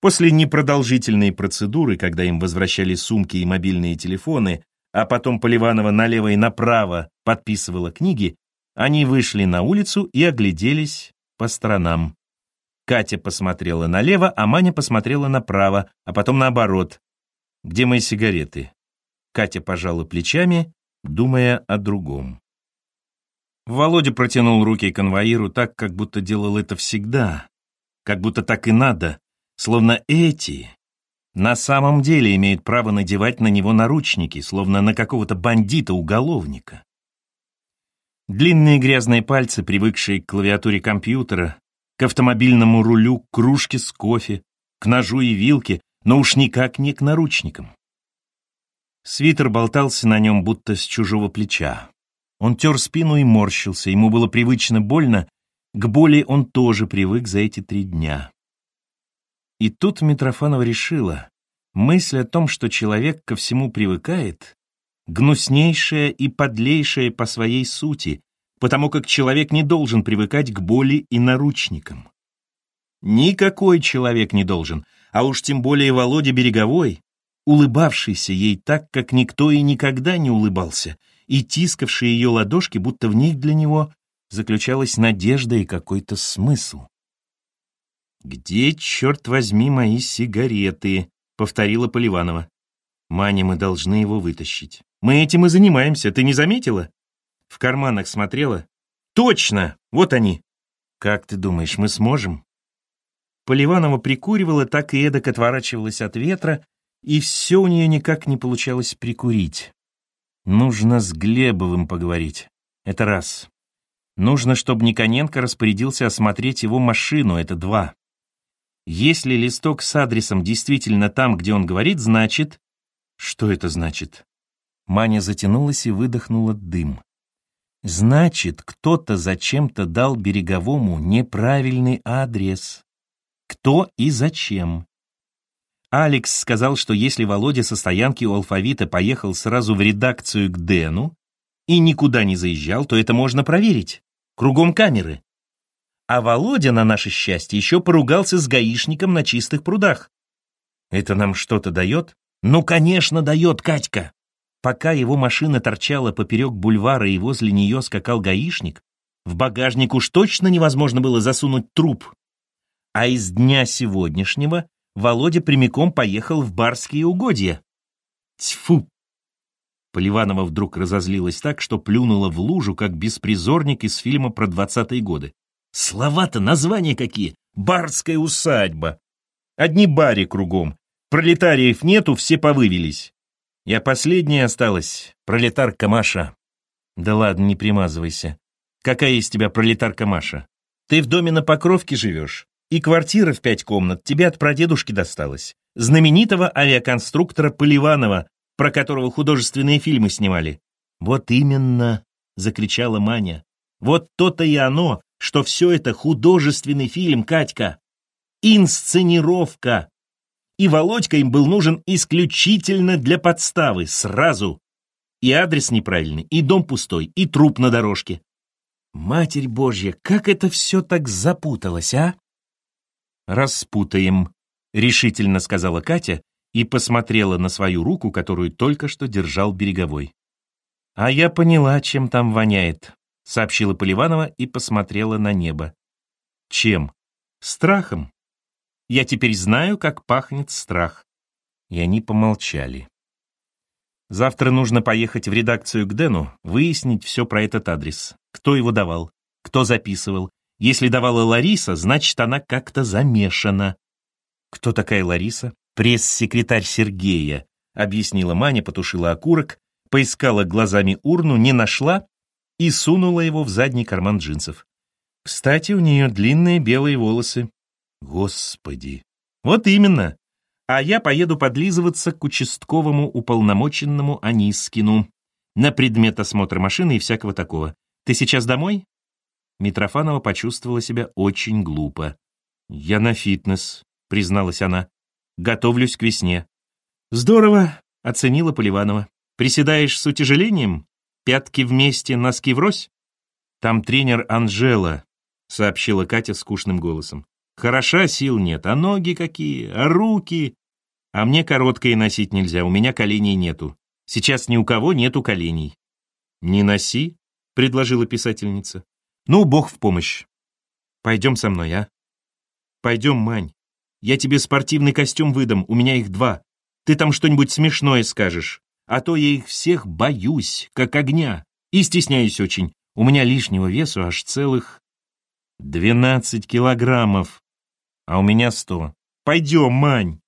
После непродолжительной процедуры, когда им возвращали сумки и мобильные телефоны, а потом Поливанова налево и направо подписывала книги, они вышли на улицу и огляделись по сторонам. Катя посмотрела налево, а Маня посмотрела направо, а потом наоборот. «Где мои сигареты?» Катя пожала плечами, думая о другом. Володя протянул руки конвоиру так, как будто делал это всегда, как будто так и надо, словно эти на самом деле имеют право надевать на него наручники, словно на какого-то бандита-уголовника. Длинные грязные пальцы, привыкшие к клавиатуре компьютера, к автомобильному рулю, к кружке с кофе, к ножу и вилке, но уж никак не к наручникам. Свитер болтался на нем, будто с чужого плеча. Он тер спину и морщился, ему было привычно больно, к боли он тоже привык за эти три дня. И тут Митрофанова решила, мысль о том, что человек ко всему привыкает, гнуснейшая и подлейшая по своей сути, потому как человек не должен привыкать к боли и наручникам. Никакой человек не должен, а уж тем более Володя Береговой, улыбавшийся ей так, как никто и никогда не улыбался, и тискавший ее ладошки, будто в них для него заключалась надежда и какой-то смысл. «Где, черт возьми, мои сигареты?» — повторила Поливанова. «Маня, мы должны его вытащить. Мы этим и занимаемся, ты не заметила?» В карманах смотрела. «Точно! Вот они!» «Как ты думаешь, мы сможем?» Поливанова прикуривала, так и эдак отворачивалась от ветра, и все у нее никак не получалось прикурить. Нужно с Глебовым поговорить. Это раз. Нужно, чтобы Никоненко распорядился осмотреть его машину, это два. Если листок с адресом действительно там, где он говорит, значит... Что это значит? Маня затянулась и выдохнула дым. Значит, кто-то зачем-то дал Береговому неправильный адрес. Кто и зачем? Алекс сказал, что если Володя со стоянки у алфавита поехал сразу в редакцию к Дэну и никуда не заезжал, то это можно проверить. Кругом камеры. А Володя, на наше счастье, еще поругался с гаишником на чистых прудах. Это нам что-то дает? Ну, конечно, дает, Катька. Пока его машина торчала поперек бульвара и возле нее скакал гаишник, в багажник уж точно невозможно было засунуть труп. А из дня сегодняшнего Володя прямиком поехал в барские угодья. Тьфу! Поливанова вдруг разозлилась так, что плюнула в лужу, как беспризорник из фильма про двадцатые годы. Слова-то названия какие! Барская усадьба! Одни бари кругом. Пролетариев нету, все повывелись. Я последняя осталась, пролетарка Маша. Да ладно, не примазывайся. Какая из тебя пролетарка Маша? Ты в доме на Покровке живешь, и квартира в пять комнат тебе от прадедушки досталась. Знаменитого авиаконструктора Поливанова, про которого художественные фильмы снимали. Вот именно, закричала Маня. Вот то-то и оно, что все это художественный фильм, Катька. Инсценировка и Володька им был нужен исключительно для подставы, сразу. И адрес неправильный, и дом пустой, и труп на дорожке. Матерь Божья, как это все так запуталось, а? Распутаем, решительно сказала Катя и посмотрела на свою руку, которую только что держал Береговой. А я поняла, чем там воняет, сообщила Поливанова и посмотрела на небо. Чем? Страхом. Я теперь знаю, как пахнет страх». И они помолчали. «Завтра нужно поехать в редакцию к Дэну, выяснить все про этот адрес. Кто его давал, кто записывал. Если давала Лариса, значит, она как-то замешана». «Кто такая Лариса?» «Пресс-секретарь Сергея», — объяснила Маня, потушила окурок, поискала глазами урну, не нашла и сунула его в задний карман джинсов. Кстати, у нее длинные белые волосы, Господи! Вот именно. А я поеду подлизываться к участковому уполномоченному Анискину на предмет осмотра машины и всякого такого. Ты сейчас домой? Митрофанова почувствовала себя очень глупо. «Я на фитнес», — призналась она. «Готовлюсь к весне». «Здорово», — оценила Поливанова. «Приседаешь с утяжелением? Пятки вместе, носки врозь?» «Там тренер Анжела», — сообщила Катя скучным голосом. Хороша сил нет, а ноги какие, а руки. А мне короткое носить нельзя, у меня коленей нету. Сейчас ни у кого нету коленей. Не носи, предложила писательница. Ну, бог в помощь. Пойдем со мной, а? Пойдем, Мань. Я тебе спортивный костюм выдам, у меня их два. Ты там что-нибудь смешное скажешь. А то я их всех боюсь, как огня. И стесняюсь очень. У меня лишнего весу аж целых двенадцать килограммов. А у меня сто. Пойдем, Мань.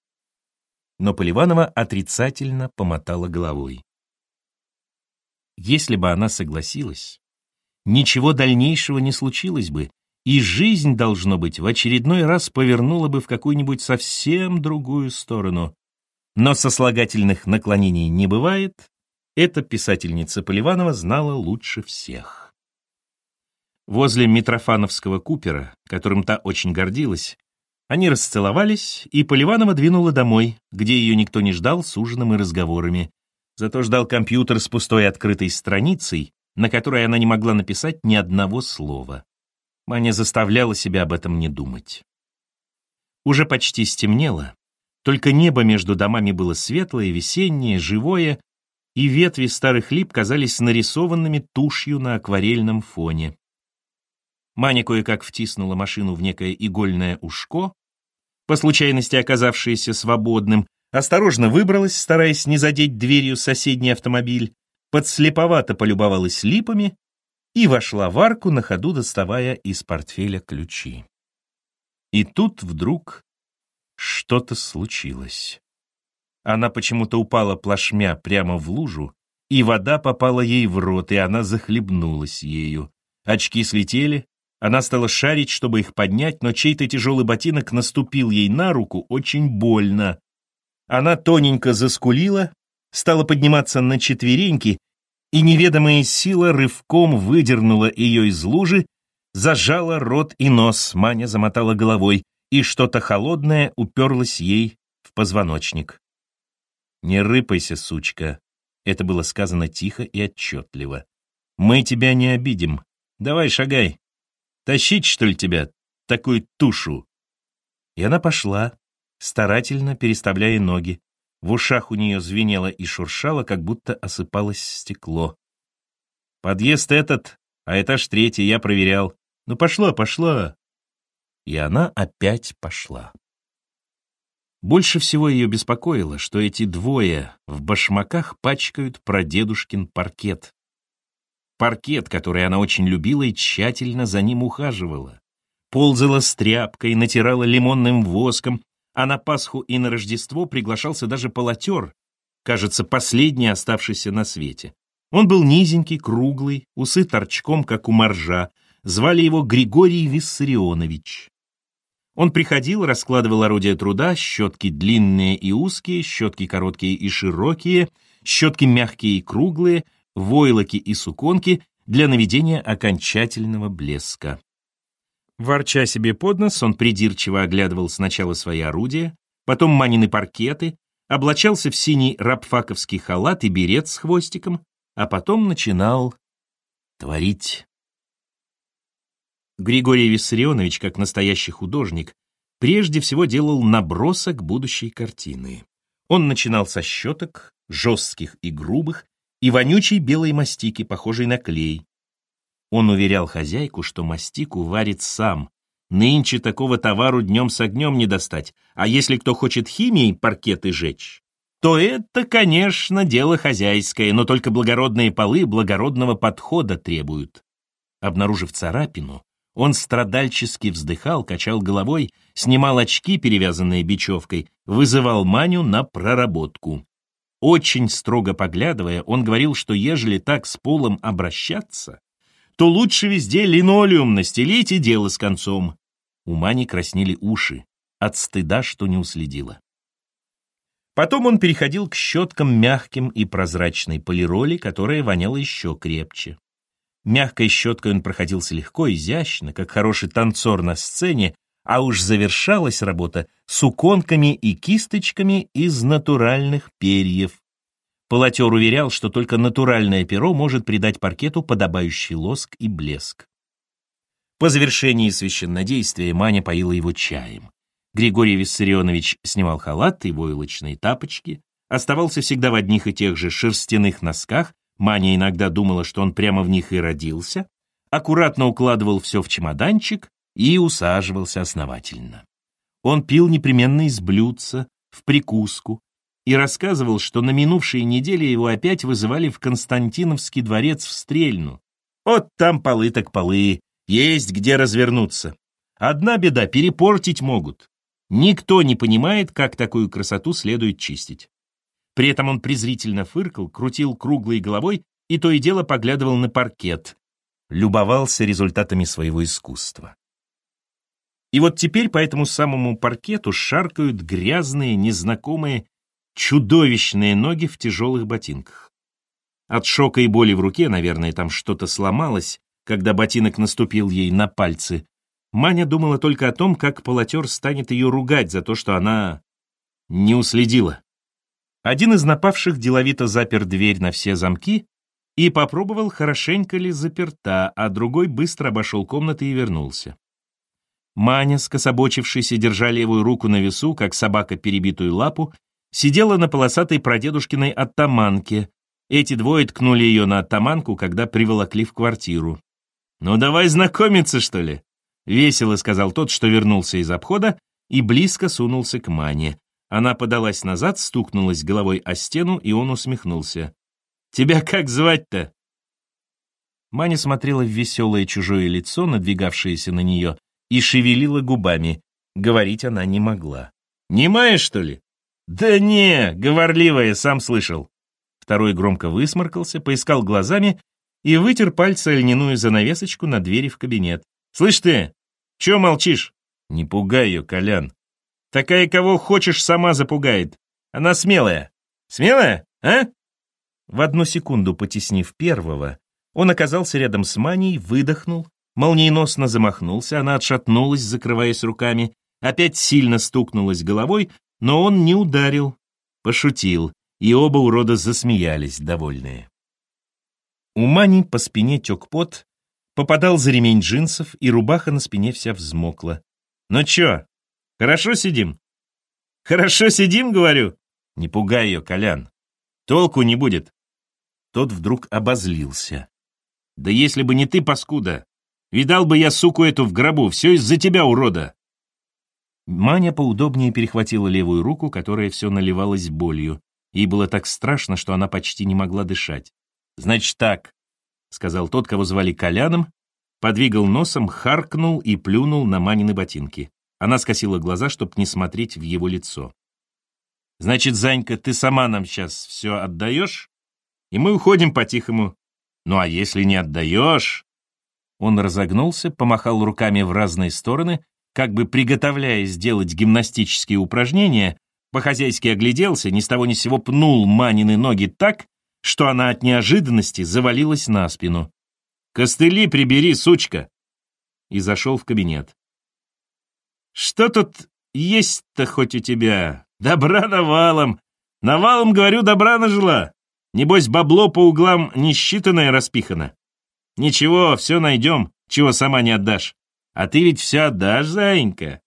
Но Поливанова отрицательно помотала головой. Если бы она согласилась, ничего дальнейшего не случилось бы, и жизнь, должно быть, в очередной раз повернула бы в какую-нибудь совсем другую сторону. Но сослагательных наклонений не бывает, эта писательница Поливанова знала лучше всех. Возле Митрофановского купера, которым та очень гордилась, они расцеловались, и Поливанова двинула домой, где ее никто не ждал с ужином и разговорами. Зато ждал компьютер с пустой открытой страницей, на которой она не могла написать ни одного слова. Маня заставляла себя об этом не думать. Уже почти стемнело, только небо между домами было светлое, весеннее, живое, и ветви старых лип казались нарисованными тушью на акварельном фоне. Маня кое-как втиснула машину в некое игольное ушко, по случайности оказавшееся свободным, осторожно выбралась, стараясь не задеть дверью соседний автомобиль, подслеповато полюбовалась липами и вошла в арку, на ходу доставая из портфеля ключи. И тут вдруг что-то случилось. Она почему-то упала плашмя прямо в лужу, и вода попала ей в рот, и она захлебнулась ею. Очки слетели, она стала шарить, чтобы их поднять, но чей-то тяжелый ботинок наступил ей на руку очень больно. Она тоненько заскулила, стала подниматься на четвереньки и неведомая сила рывком выдернула ее из лужи, зажала рот и нос, Маня замотала головой, и что-то холодное уперлось ей в позвоночник. «Не рыпайся, сучка», — это было сказано тихо и отчетливо. «Мы тебя не обидим. Давай шагай. Тащить, что ли, тебя, такую тушу?» И она пошла, старательно переставляя ноги, в ушах у нее звенело и шуршало, как будто осыпалось стекло. «Подъезд этот, а этаж третий, я проверял. Ну пошла, пошла!» И она опять пошла. Больше всего ее беспокоило, что эти двое в башмаках пачкают прадедушкин паркет. Паркет, который она очень любила и тщательно за ним ухаживала. Ползала с тряпкой, натирала лимонным воском, а на Пасху и на Рождество приглашался даже полотер, кажется, последний оставшийся на свете. Он был низенький, круглый, усы торчком, как у моржа, звали его Григорий Виссарионович. Он приходил, раскладывал орудия труда, щетки длинные и узкие, щетки короткие и широкие, щетки мягкие и круглые, войлоки и суконки для наведения окончательного блеска. Ворча себе под нос, он придирчиво оглядывал сначала свои орудия, потом манины паркеты, облачался в синий рабфаковский халат и берет с хвостиком, а потом начинал творить. Григорий Виссарионович, как настоящий художник, прежде всего делал набросок будущей картины. Он начинал со щеток, жестких и грубых, и вонючей белой мастики, похожей на клей, он уверял хозяйку, что мастику варит сам. Нынче такого товару днем с огнем не достать, а если кто хочет химией паркеты жечь, то это, конечно, дело хозяйское, но только благородные полы благородного подхода требуют. Обнаружив царапину, он страдальчески вздыхал, качал головой, снимал очки, перевязанные бечевкой, вызывал Маню на проработку. Очень строго поглядывая, он говорил, что ежели так с полом обращаться, то лучше везде линолеум настелить и дело с концом. У Мани краснели уши от стыда, что не уследила. Потом он переходил к щеткам мягким и прозрачной полироли, которая воняла еще крепче. Мягкой щеткой он проходился легко, изящно, как хороший танцор на сцене, а уж завершалась работа суконками и кисточками из натуральных перьев, Полотер уверял, что только натуральное перо может придать паркету подобающий лоск и блеск. По завершении священнодействия Маня поила его чаем. Григорий Виссарионович снимал халат и войлочные тапочки, оставался всегда в одних и тех же шерстяных носках, Маня иногда думала, что он прямо в них и родился, аккуратно укладывал все в чемоданчик и усаживался основательно. Он пил непременно из блюдца, в прикуску, и рассказывал, что на минувшей неделе его опять вызывали в Константиновский дворец в Стрельну. Вот там полы так полы, есть где развернуться. Одна беда — перепортить могут. Никто не понимает, как такую красоту следует чистить. При этом он презрительно фыркал, крутил круглой головой и то и дело поглядывал на паркет, любовался результатами своего искусства. И вот теперь по этому самому паркету шаркают грязные, незнакомые, чудовищные ноги в тяжелых ботинках. От шока и боли в руке, наверное, там что-то сломалось, когда ботинок наступил ей на пальцы. Маня думала только о том, как полотер станет ее ругать за то, что она не уследила. Один из напавших деловито запер дверь на все замки и попробовал, хорошенько ли заперта, а другой быстро обошел комнаты и вернулся. Маня, скособочившись и держа левую руку на весу, как собака перебитую лапу, сидела на полосатой прадедушкиной оттаманке. Эти двое ткнули ее на оттаманку, когда приволокли в квартиру. «Ну давай знакомиться, что ли?» — весело сказал тот, что вернулся из обхода, и близко сунулся к Мане. Она подалась назад, стукнулась головой о стену, и он усмехнулся. «Тебя как звать-то?» Маня смотрела в веселое чужое лицо, надвигавшееся на нее, и шевелила губами. Говорить она не могла. «Немая, что ли?» «Да не, говорливая, сам слышал». Второй громко высморкался, поискал глазами и вытер пальцы льняную занавесочку на двери в кабинет. «Слышь ты, чё молчишь?» «Не пугай ее, Колян». «Такая, кого хочешь, сама запугает. Она смелая. Смелая, а?» В одну секунду потеснив первого, он оказался рядом с Маней, выдохнул, молниеносно замахнулся, она отшатнулась, закрываясь руками, опять сильно стукнулась головой, но он не ударил, пошутил, и оба урода засмеялись, довольные. У Мани по спине тек пот, попадал за ремень джинсов, и рубаха на спине вся взмокла. «Ну чё, хорошо сидим?» «Хорошо сидим, говорю?» «Не пугай ее, Колян. Толку не будет». Тот вдруг обозлился. «Да если бы не ты, паскуда, видал бы я суку эту в гробу, все из-за тебя, урода!» Маня поудобнее перехватила левую руку, которая все наливалась болью. Ей было так страшно, что она почти не могла дышать. «Значит так», — сказал тот, кого звали Коляном, подвигал носом, харкнул и плюнул на Манины ботинки. Она скосила глаза, чтобы не смотреть в его лицо. «Значит, Занька, ты сама нам сейчас все отдаешь, и мы уходим по-тихому. Ну а если не отдаешь...» Он разогнулся, помахал руками в разные стороны, как бы приготовляясь сделать гимнастические упражнения, по-хозяйски огляделся, ни с того ни сего пнул Манины ноги так, что она от неожиданности завалилась на спину. «Костыли прибери, сучка!» И зашел в кабинет. «Что тут есть-то хоть у тебя? Добра навалом! Навалом, говорю, добра нажила! Небось, бабло по углам несчитанное распихано. Ничего, все найдем, чего сама не отдашь. А ты ведь все отдашь, заинька.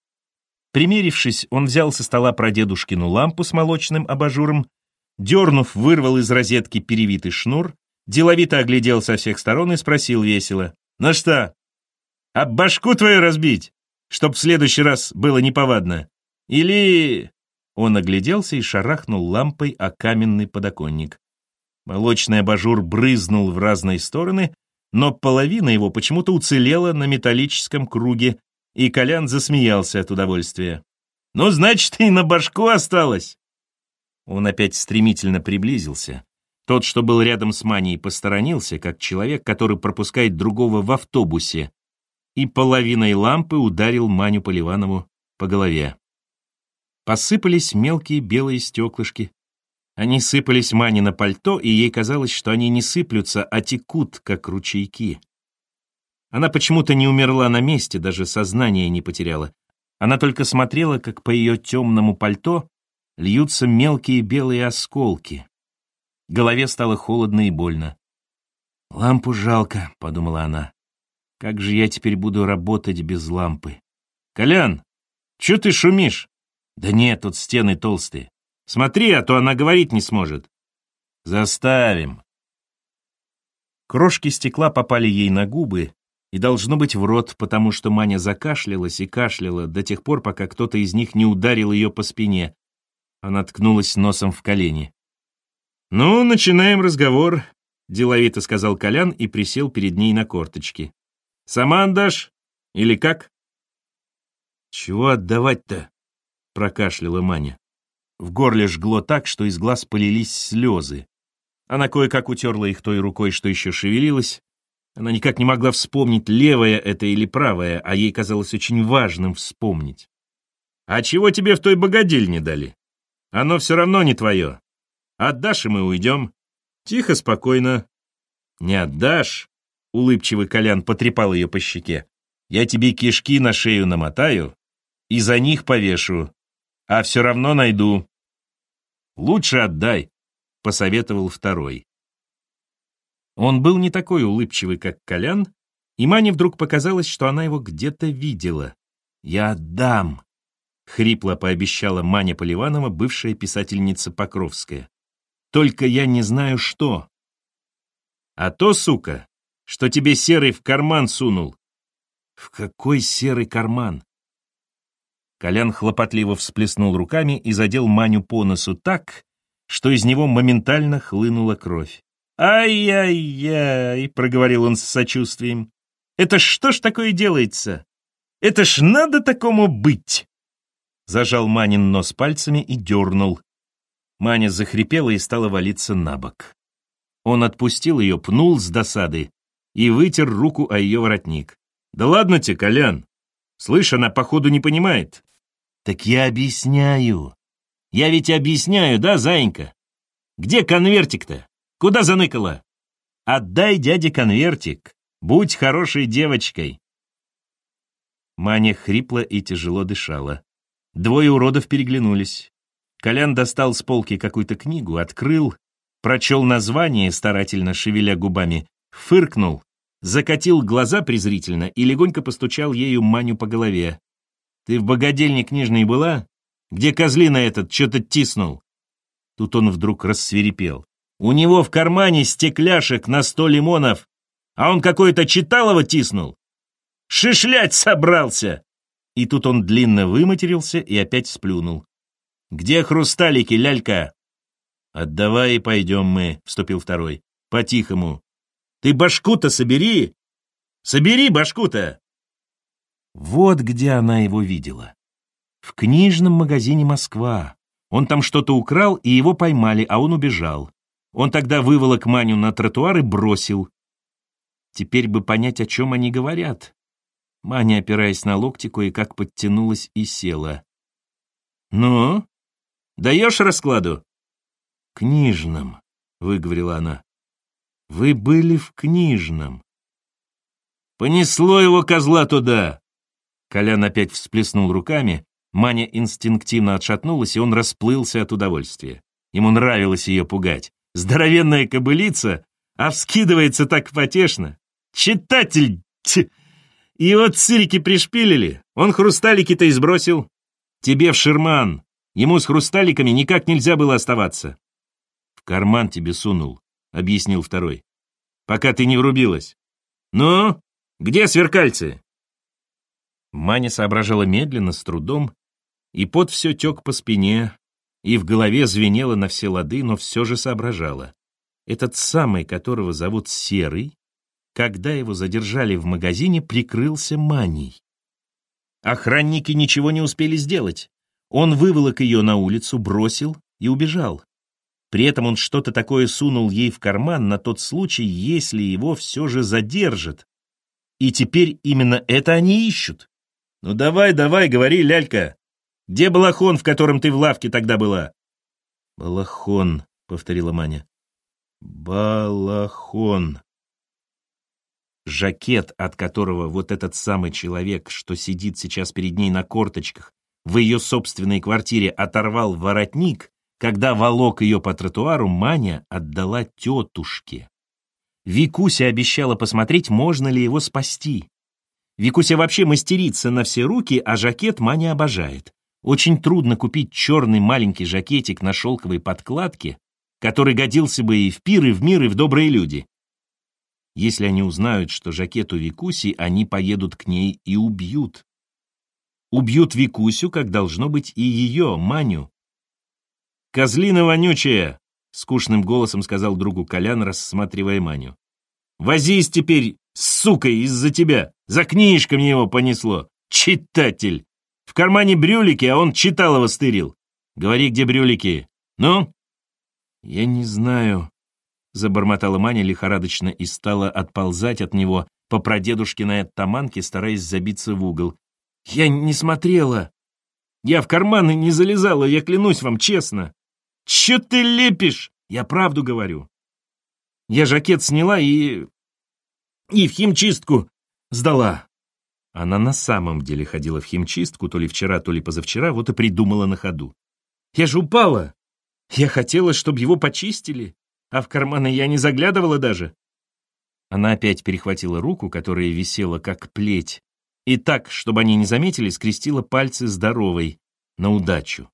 Примерившись, он взял со стола прадедушкину лампу с молочным абажуром, дернув, вырвал из розетки перевитый шнур, деловито оглядел со всех сторон и спросил весело. «Ну что, об башку твою разбить, чтоб в следующий раз было неповадно? Или...» Он огляделся и шарахнул лампой о каменный подоконник. Молочный абажур брызнул в разные стороны, но половина его почему-то уцелела на металлическом круге, и Колян засмеялся от удовольствия. «Ну, значит, и на башку осталось!» Он опять стремительно приблизился. Тот, что был рядом с Маней, посторонился, как человек, который пропускает другого в автобусе, и половиной лампы ударил Маню Поливанову по голове. Посыпались мелкие белые стеклышки, они сыпались Мане на пальто, и ей казалось, что они не сыплются, а текут, как ручейки. Она почему-то не умерла на месте, даже сознание не потеряла. Она только смотрела, как по ее темному пальто льются мелкие белые осколки. Голове стало холодно и больно. «Лампу жалко», — подумала она. Как же я теперь буду работать без лампы? Колян, чё ты шумишь? Да нет, тут стены толстые. Смотри, а то она говорить не сможет. Заставим. Крошки стекла попали ей на губы и, должно быть, в рот, потому что Маня закашлялась и кашляла до тех пор, пока кто-то из них не ударил ее по спине. Она ткнулась носом в колени. «Ну, начинаем разговор», — деловито сказал Колян и присел перед ней на корточки. «Сама отдашь? Или как?» «Чего отдавать-то?» — прокашляла Маня. В горле жгло так, что из глаз полились слезы. Она кое-как утерла их той рукой, что еще шевелилась. Она никак не могла вспомнить, левая это или правая, а ей казалось очень важным вспомнить. «А чего тебе в той богадельне дали? Оно все равно не твое. Отдашь, и мы уйдем. Тихо, спокойно». «Не отдашь?» — улыбчивый Колян потрепал ее по щеке. «Я тебе кишки на шею намотаю и за них повешу, а все равно найду». «Лучше отдай», — посоветовал второй. Он был не такой улыбчивый, как Колян, и Мане вдруг показалось, что она его где-то видела. «Я отдам», — хрипло пообещала Маня Поливанова, бывшая писательница Покровская. «Только я не знаю, что». «А то, сука, что тебе серый в карман сунул». «В какой серый карман?» Колян хлопотливо всплеснул руками и задел Маню по носу так, что из него моментально хлынула кровь. «Ай-яй-яй!» — проговорил он с сочувствием. «Это что ж такое делается? Это ж надо такому быть!» Зажал Манин нос пальцами и дернул. Маня захрипела и стала валиться на бок. Он отпустил ее, пнул с досады и вытер руку о ее воротник. «Да ладно тебе, Колян! Слышь, она, походу, не понимает». «Так я объясняю. Я ведь объясняю, да, зайенька? Где конвертик-то? Куда заныкала? Отдай дяде конвертик. Будь хорошей девочкой. Маня хрипла и тяжело дышала. Двое уродов переглянулись. Колян достал с полки какую-то книгу, открыл, прочел название, старательно шевеля губами, фыркнул, закатил глаза презрительно и легонько постучал ею Маню по голове. «Ты в богадельне книжной была? Где козлина этот что-то тиснул?» Тут он вдруг рассверепел. «У него в кармане стекляшек на сто лимонов, а он какое-то читалово тиснул. Шишлять собрался!» И тут он длинно выматерился и опять сплюнул. «Где хрусталики, лялька?» «Отдавай и пойдем мы», — вступил второй. «По-тихому». «Ты башку-то собери! Собери башку-то!» Вот где она его видела. В книжном магазине «Москва». Он там что-то украл, и его поймали, а он убежал. Он тогда выволок Маню на тротуар и бросил. Теперь бы понять, о чем они говорят. Маня, опираясь на локти, кое-как подтянулась и села. «Ну, даешь раскладу?» «Книжном», — выговорила она. «Вы были в книжном». «Понесло его козла туда!» Колян опять всплеснул руками, Маня инстинктивно отшатнулась, и он расплылся от удовольствия. Ему нравилось ее пугать. Здоровенная кобылица, а вскидывается так потешно. Читатель! Ть! И вот цирики пришпилили, он хрусталики-то избросил. Тебе в шерман. Ему с хрусталиками никак нельзя было оставаться. В карман тебе сунул, объяснил второй. Пока ты не врубилась. Ну, где сверкальцы? Маня соображала медленно, с трудом, и пот все тек по спине, и в голове звенело на все лады, но все же соображала. Этот самый, которого зовут Серый, когда его задержали в магазине, прикрылся маней. Охранники ничего не успели сделать. Он выволок ее на улицу, бросил и убежал. При этом он что-то такое сунул ей в карман на тот случай, если его все же задержат. И теперь именно это они ищут. «Ну давай, давай, говори, лялька!» Где балахон, в котором ты в лавке тогда была?» «Балахон», — повторила Маня. «Балахон». Жакет, от которого вот этот самый человек, что сидит сейчас перед ней на корточках, в ее собственной квартире оторвал воротник, когда волок ее по тротуару, Маня отдала тетушке. Викуся обещала посмотреть, можно ли его спасти. Викуся вообще мастерица на все руки, а жакет Маня обожает. Очень трудно купить черный маленький жакетик на шелковой подкладке, который годился бы и в пир, и в мир, и в добрые люди. Если они узнают, что жакет у Викуси, они поедут к ней и убьют. Убьют Викусю, как должно быть и ее, Маню. «Козлина вонючая!» — скучным голосом сказал другу Колян, рассматривая Маню. «Возись теперь, сука, из-за тебя! За книжками его понесло! Читатель! В кармане брюлики, а он читалово стырил! Говори, где брюлики! Ну?» «Я не знаю», — забормотала Маня лихорадочно и стала отползать от него по прадедушкиной оттаманке, стараясь забиться в угол. «Я не смотрела! Я в карманы не залезала, я клянусь вам, честно!» Че ты лепишь? Я правду говорю. Я жакет сняла и... и в химчистку сдала. Она на самом деле ходила в химчистку то ли вчера, то ли позавчера, вот и придумала на ходу. Я же упала. Я хотела, чтобы его почистили, а в карманы я не заглядывала даже. Она опять перехватила руку, которая висела как плеть, и так, чтобы они не заметили, скрестила пальцы здоровой, на удачу.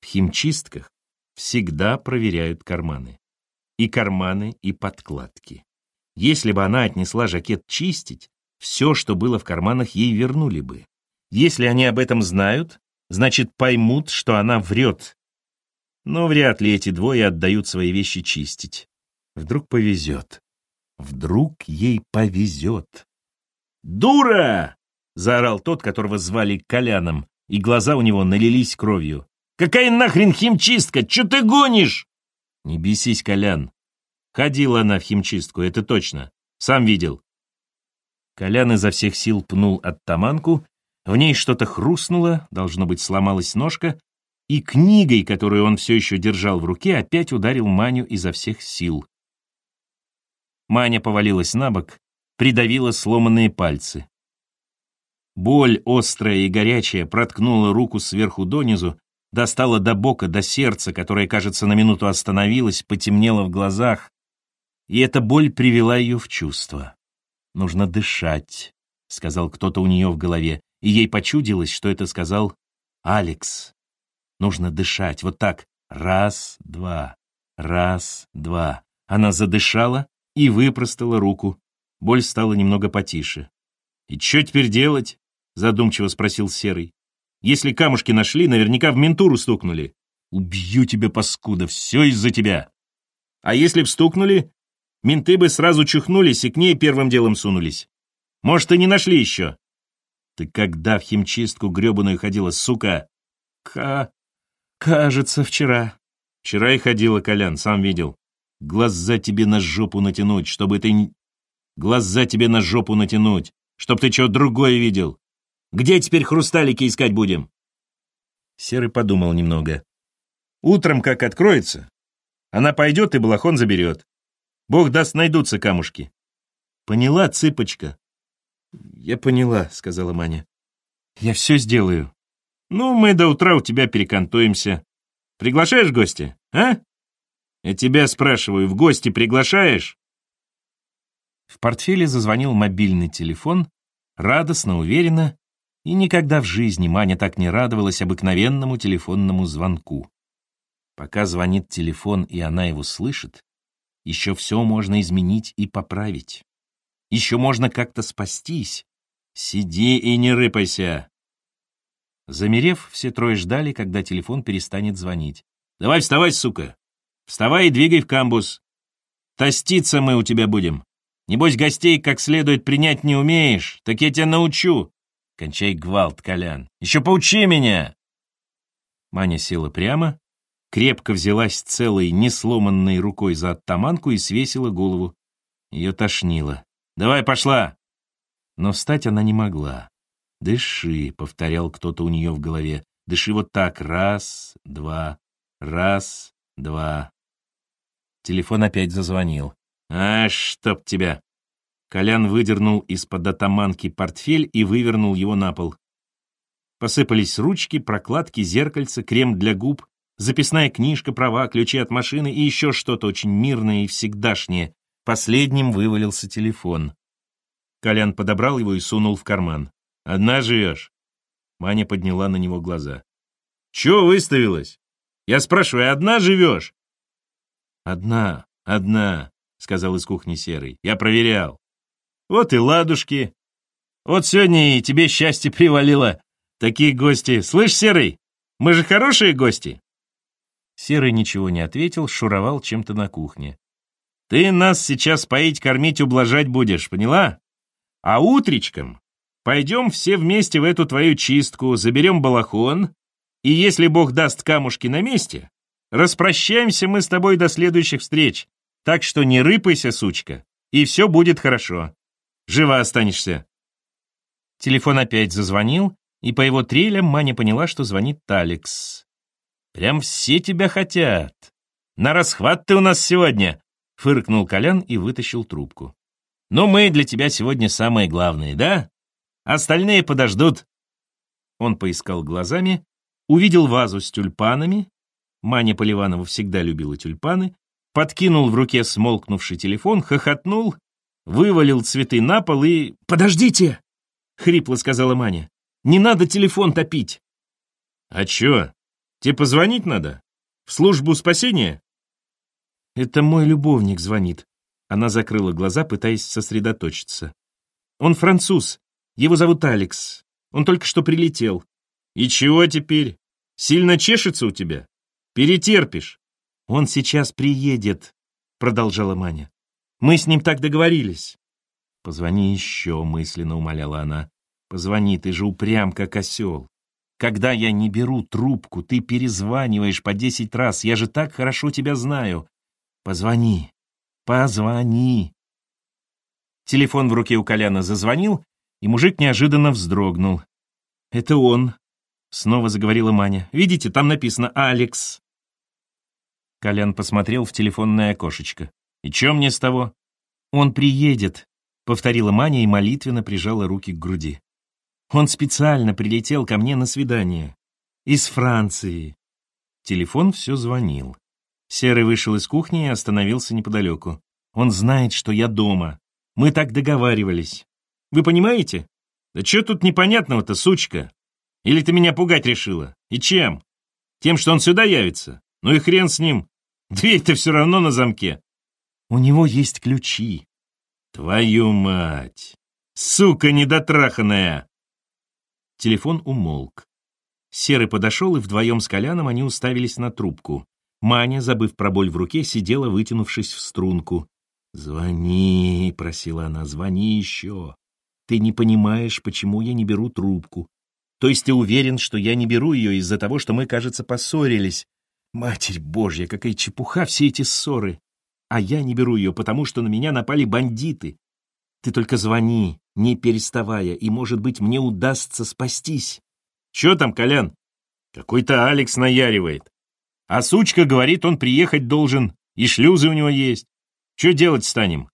В химчистках всегда проверяют карманы. И карманы, и подкладки. Если бы она отнесла жакет чистить, все, что было в карманах, ей вернули бы. Если они об этом знают, значит поймут, что она врет. Но вряд ли эти двое отдают свои вещи чистить. Вдруг повезет. Вдруг ей повезет. «Дура!» — заорал тот, которого звали Коляном, и глаза у него налились кровью. Какая нахрен химчистка? Че ты гонишь? Не бесись, Колян. Ходила она в химчистку, это точно. Сам видел. Колян изо всех сил пнул оттаманку, в ней что-то хрустнуло, должно быть, сломалась ножка, и книгой, которую он все еще держал в руке, опять ударил Маню изо всех сил. Маня повалилась на бок, придавила сломанные пальцы. Боль, острая и горячая, проткнула руку сверху донизу, достала до бока, до сердца, которое, кажется, на минуту остановилось, потемнело в глазах, и эта боль привела ее в чувство. «Нужно дышать», — сказал кто-то у нее в голове, и ей почудилось, что это сказал Алекс. «Нужно дышать, вот так, раз, два, раз, два». Она задышала и выпростала руку. Боль стала немного потише. «И что теперь делать?» — задумчиво спросил Серый. Если камушки нашли, наверняка в ментуру стукнули. Убью тебя, паскуда, все из-за тебя. А если б стукнули, менты бы сразу чухнулись и к ней первым делом сунулись. Может, и не нашли еще. Ты когда в химчистку гребаную ходила, сука? Ка... кажется, вчера. Вчера и ходила, Колян, сам видел. Глаза тебе на жопу натянуть, чтобы ты... Глаза тебе на жопу натянуть, чтоб ты что другое видел. Где теперь хрусталики искать будем?» Серый подумал немного. «Утром, как откроется, она пойдет и балахон заберет. Бог даст, найдутся камушки». «Поняла, цыпочка?» «Я поняла», — сказала Маня. «Я все сделаю». «Ну, мы до утра у тебя перекантуемся. Приглашаешь гостя, а?» «Я тебя спрашиваю, в гости приглашаешь?» В портфеле зазвонил мобильный телефон, радостно, уверенно, и никогда в жизни Маня так не радовалась обыкновенному телефонному звонку. Пока звонит телефон, и она его слышит, еще все можно изменить и поправить. Еще можно как-то спастись. Сиди и не рыпайся. Замерев, все трое ждали, когда телефон перестанет звонить. «Давай вставай, сука! Вставай и двигай в камбус. Тоститься мы у тебя будем. Небось, гостей как следует принять не умеешь, так я тебя научу. Кончай гвалт, Колян. Еще поучи меня!» Маня села прямо, крепко взялась целой, несломанной рукой за оттаманку и свесила голову. Ее тошнило. «Давай, пошла!» Но встать она не могла. «Дыши», — повторял кто-то у нее в голове. «Дыши вот так. Раз, два, раз, два». Телефон опять зазвонил. «А, чтоб тебя!» Колян выдернул из-под атаманки портфель и вывернул его на пол. Посыпались ручки, прокладки, зеркальце, крем для губ, записная книжка, права, ключи от машины и еще что-то очень мирное и всегдашнее. Последним вывалился телефон. Колян подобрал его и сунул в карман. «Одна живешь?» Маня подняла на него глаза. «Чего выставилась? Я спрашиваю, одна живешь?» «Одна, одна», — сказал из кухни Серый. «Я проверял». «Вот и ладушки. Вот сегодня и тебе счастье привалило. Такие гости. Слышь, Серый, мы же хорошие гости?» Серый ничего не ответил, шуровал чем-то на кухне. «Ты нас сейчас поить, кормить, ублажать будешь, поняла? А утречком пойдем все вместе в эту твою чистку, заберем балахон, и если Бог даст камушки на месте, распрощаемся мы с тобой до следующих встреч, так что не рыпайся, сучка, и все будет хорошо. Жива останешься». Телефон опять зазвонил, и по его трелям Маня поняла, что звонит Талекс. Прям все тебя хотят. На расхват ты у нас сегодня, фыркнул Колян и вытащил трубку. Но мы для тебя сегодня самые главные, да? Остальные подождут. Он поискал глазами, увидел вазу с тюльпанами. Маня Поливанова всегда любила тюльпаны. Подкинул в руке смолкнувший телефон, хохотнул, вывалил цветы на пол и... «Подождите!» — хрипло сказала Маня. «Не надо телефон топить!» «А чё?» Тебе позвонить надо? В службу спасения?» «Это мой любовник звонит». Она закрыла глаза, пытаясь сосредоточиться. «Он француз. Его зовут Алекс. Он только что прилетел». «И чего теперь? Сильно чешется у тебя? Перетерпишь». «Он сейчас приедет», — продолжала Маня. «Мы с ним так договорились». «Позвони еще», — мысленно умоляла она. «Позвони, ты же упрям, как осел». Когда я не беру трубку, ты перезваниваешь по десять раз. Я же так хорошо тебя знаю. Позвони, позвони. Телефон в руке у Коляна зазвонил, и мужик неожиданно вздрогнул. «Это он», — снова заговорила Маня. «Видите, там написано «Алекс». Колян посмотрел в телефонное окошечко. «И чем мне с того?» «Он приедет», — повторила Маня и молитвенно прижала руки к груди. Он специально прилетел ко мне на свидание. Из Франции. Телефон все звонил. Серый вышел из кухни и остановился неподалеку. Он знает, что я дома. Мы так договаривались. Вы понимаете? Да что тут непонятного-то, сучка? Или ты меня пугать решила? И чем? Тем, что он сюда явится? Ну и хрен с ним. Дверь-то все равно на замке. У него есть ключи. Твою мать! Сука недотраханная! Телефон умолк. Серый подошел, и вдвоем с Коляном они уставились на трубку. Маня, забыв про боль в руке, сидела, вытянувшись в струнку. «Звони», — просила она, — «звони еще. Ты не понимаешь, почему я не беру трубку. То есть ты уверен, что я не беру ее из-за того, что мы, кажется, поссорились? Матерь Божья, какая чепуха все эти ссоры! А я не беру ее, потому что на меня напали бандиты. Ты только звони, не переставая, и, может быть, мне удастся спастись. Че там, Колян? Какой-то Алекс наяривает. А сучка говорит, он приехать должен, и шлюзы у него есть. Че делать станем?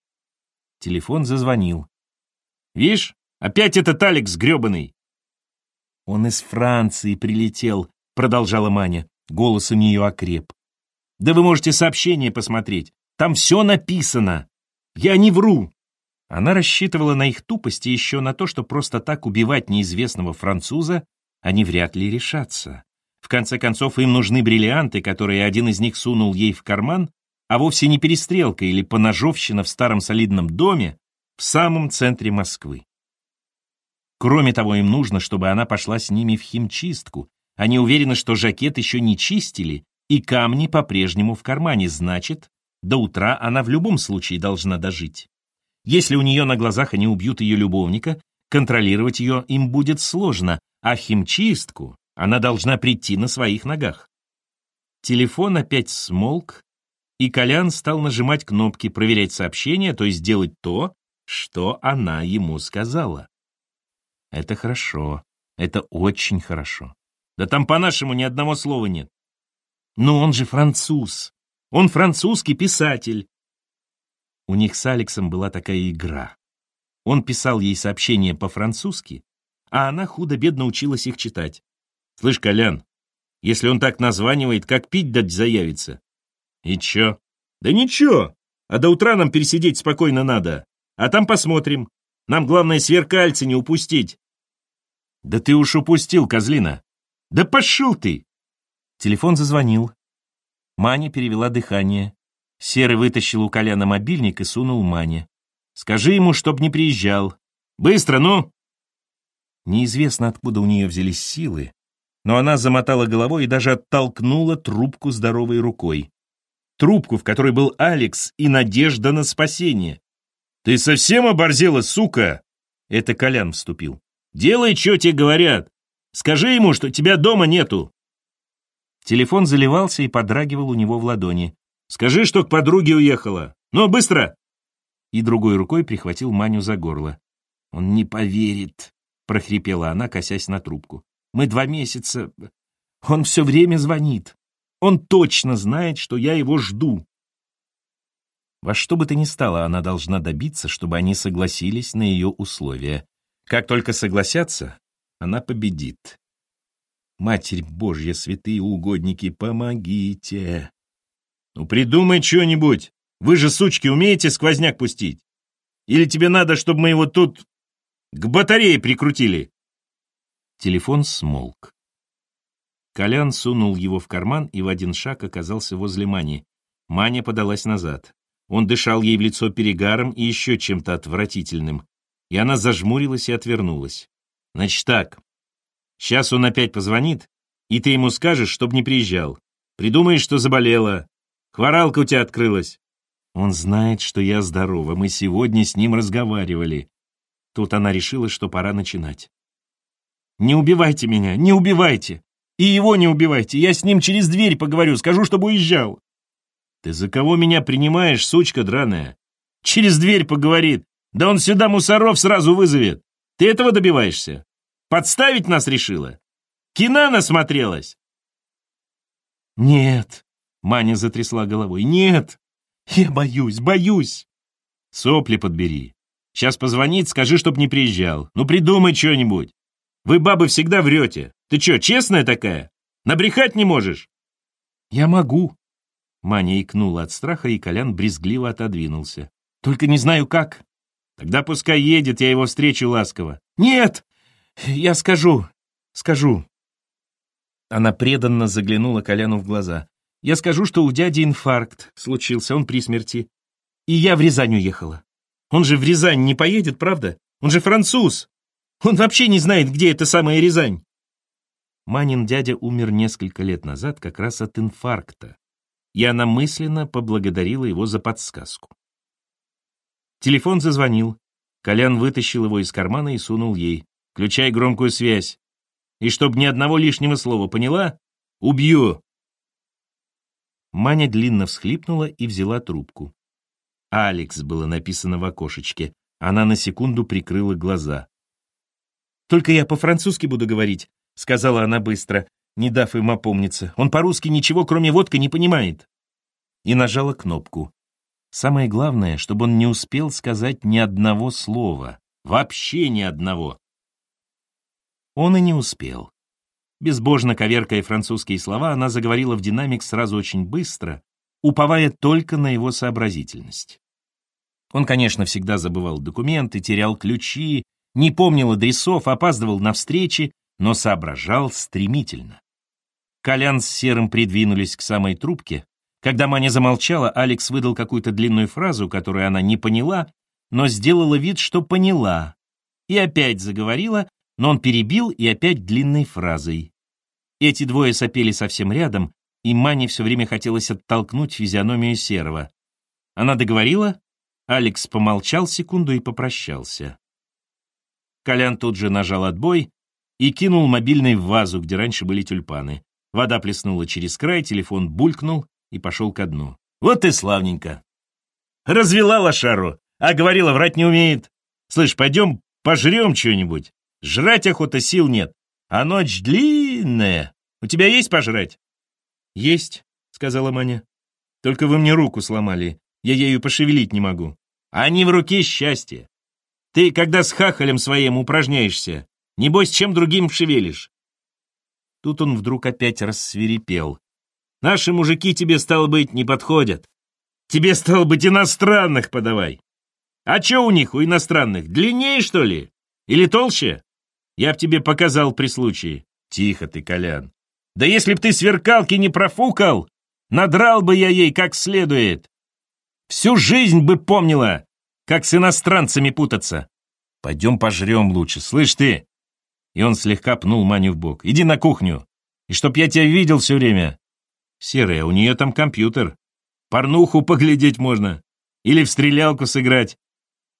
Телефон зазвонил. Видишь, опять этот Алекс гребаный. Он из Франции прилетел, продолжала Маня. Голос у нее окреп. Да вы можете сообщение посмотреть. Там все написано. Я не вру. Она рассчитывала на их тупость и еще на то, что просто так убивать неизвестного француза они вряд ли решатся. В конце концов, им нужны бриллианты, которые один из них сунул ей в карман, а вовсе не перестрелка или поножовщина в старом солидном доме в самом центре Москвы. Кроме того, им нужно, чтобы она пошла с ними в химчистку. Они уверены, что жакет еще не чистили, и камни по-прежнему в кармане, значит, до утра она в любом случае должна дожить. Если у нее на глазах они убьют ее любовника, контролировать ее им будет сложно, а химчистку она должна прийти на своих ногах. Телефон опять смолк, и Колян стал нажимать кнопки, проверять сообщения, то есть делать то, что она ему сказала. Это хорошо, это очень хорошо. Да там по-нашему ни одного слова нет. Но он же француз. Он французский писатель. У них с Алексом была такая игра. Он писал ей сообщения по-французски, а она худо-бедно училась их читать. «Слышь, Колян, если он так названивает, как пить дать заявится?» «И чё?» «Да ничего, а до утра нам пересидеть спокойно надо, а там посмотрим. Нам главное сверкальцы не упустить. Да ты уж упустил, козлина. Да пошел ты! Телефон зазвонил. Маня перевела дыхание. Серый вытащил у Коляна мобильник и сунул Мане. «Скажи ему, чтоб не приезжал. Быстро, ну!» Неизвестно, откуда у нее взялись силы, но она замотала головой и даже оттолкнула трубку здоровой рукой. Трубку, в которой был Алекс и надежда на спасение. «Ты совсем оборзела, сука?» Это Колян вступил. «Делай, что тебе говорят. Скажи ему, что тебя дома нету». Телефон заливался и подрагивал у него в ладони. «Скажи, что к подруге уехала. Ну, быстро!» И другой рукой прихватил Маню за горло. «Он не поверит», — прохрипела она, косясь на трубку. «Мы два месяца... Он все время звонит. Он точно знает, что я его жду». Во что бы то ни стало, она должна добиться, чтобы они согласились на ее условия. Как только согласятся, она победит. Матерь Божья, святые угодники, помогите. Ну, придумай что-нибудь. Вы же, сучки, умеете сквозняк пустить? Или тебе надо, чтобы мы его тут к батарее прикрутили?» Телефон смолк. Колян сунул его в карман и в один шаг оказался возле Мани. Маня подалась назад. Он дышал ей в лицо перегаром и еще чем-то отвратительным. И она зажмурилась и отвернулась. «Значит так, сейчас он опять позвонит, и ты ему скажешь, чтоб не приезжал. Придумаешь, что заболела, Хворалка у тебя открылась. Он знает, что я здорова. Мы сегодня с ним разговаривали. Тут она решила, что пора начинать. Не убивайте меня, не убивайте. И его не убивайте. Я с ним через дверь поговорю, скажу, чтобы уезжал. Ты за кого меня принимаешь, сучка драная? Через дверь поговорит. Да он сюда мусоров сразу вызовет. Ты этого добиваешься? Подставить нас решила? Кина насмотрелась? Нет, Маня затрясла головой. «Нет! Я боюсь, боюсь!» «Сопли подбери. Сейчас позвонит, скажи, чтоб не приезжал. Ну придумай что-нибудь. Вы, бабы, всегда врете. Ты что, честная такая? Набрехать не можешь?» «Я могу». Маня икнула от страха, и Колян брезгливо отодвинулся. «Только не знаю как». «Тогда пускай едет, я его встречу ласково». «Нет! Я скажу, скажу». Она преданно заглянула Коляну в глаза. Я скажу, что у дяди инфаркт случился, он при смерти. И я в Рязань уехала. Он же в Рязань не поедет, правда? Он же француз. Он вообще не знает, где эта самая Рязань. Манин дядя умер несколько лет назад как раз от инфаркта, и она мысленно поблагодарила его за подсказку. Телефон зазвонил. Колян вытащил его из кармана и сунул ей. «Включай громкую связь. И чтоб ни одного лишнего слова, поняла? Убью!» Маня длинно всхлипнула и взяла трубку. «Алекс» было написано в окошечке. Она на секунду прикрыла глаза. «Только я по-французски буду говорить», — сказала она быстро, не дав им опомниться. «Он по-русски ничего, кроме водка, не понимает». И нажала кнопку. Самое главное, чтобы он не успел сказать ни одного слова. Вообще ни одного. Он и не успел. Безбожно коверкая французские слова, она заговорила в динамик сразу очень быстро, уповая только на его сообразительность. Он, конечно, всегда забывал документы, терял ключи, не помнил адресов, опаздывал на встречи, но соображал стремительно. Колян с Серым придвинулись к самой трубке. Когда Маня замолчала, Алекс выдал какую-то длинную фразу, которую она не поняла, но сделала вид, что поняла, и опять заговорила, но он перебил и опять длинной фразой. Эти двое сопели совсем рядом, и Мане все время хотелось оттолкнуть физиономию Серого. Она договорила, Алекс помолчал секунду и попрощался. Колян тут же нажал отбой и кинул мобильный в вазу, где раньше были тюльпаны. Вода плеснула через край, телефон булькнул и пошел ко дну. «Вот и славненько!» «Развела лошару, а говорила, врать не умеет. Слышь, пойдем пожрем что-нибудь. Жрать охота сил нет, а ночь длинная. У тебя есть пожрать?» «Есть», — сказала Маня. «Только вы мне руку сломали, я ею пошевелить не могу». «А не в руке счастье. Ты, когда с хахалем своим упражняешься, небось, чем другим шевелишь?» Тут он вдруг опять рассверепел. «Наши мужики тебе, стало быть, не подходят. Тебе, стало быть, иностранных подавай. А чё у них, у иностранных, длиннее, что ли? Или толще? Я б тебе показал при случае. Тихо ты, Колян. Да если б ты сверкалки не профукал, надрал бы я ей как следует. Всю жизнь бы помнила, как с иностранцами путаться. Пойдем пожрем лучше, слышь ты? И он слегка пнул Маню в бок. Иди на кухню. И чтоб я тебя видел все время. Серая, у нее там компьютер. Порнуху поглядеть можно. Или в стрелялку сыграть.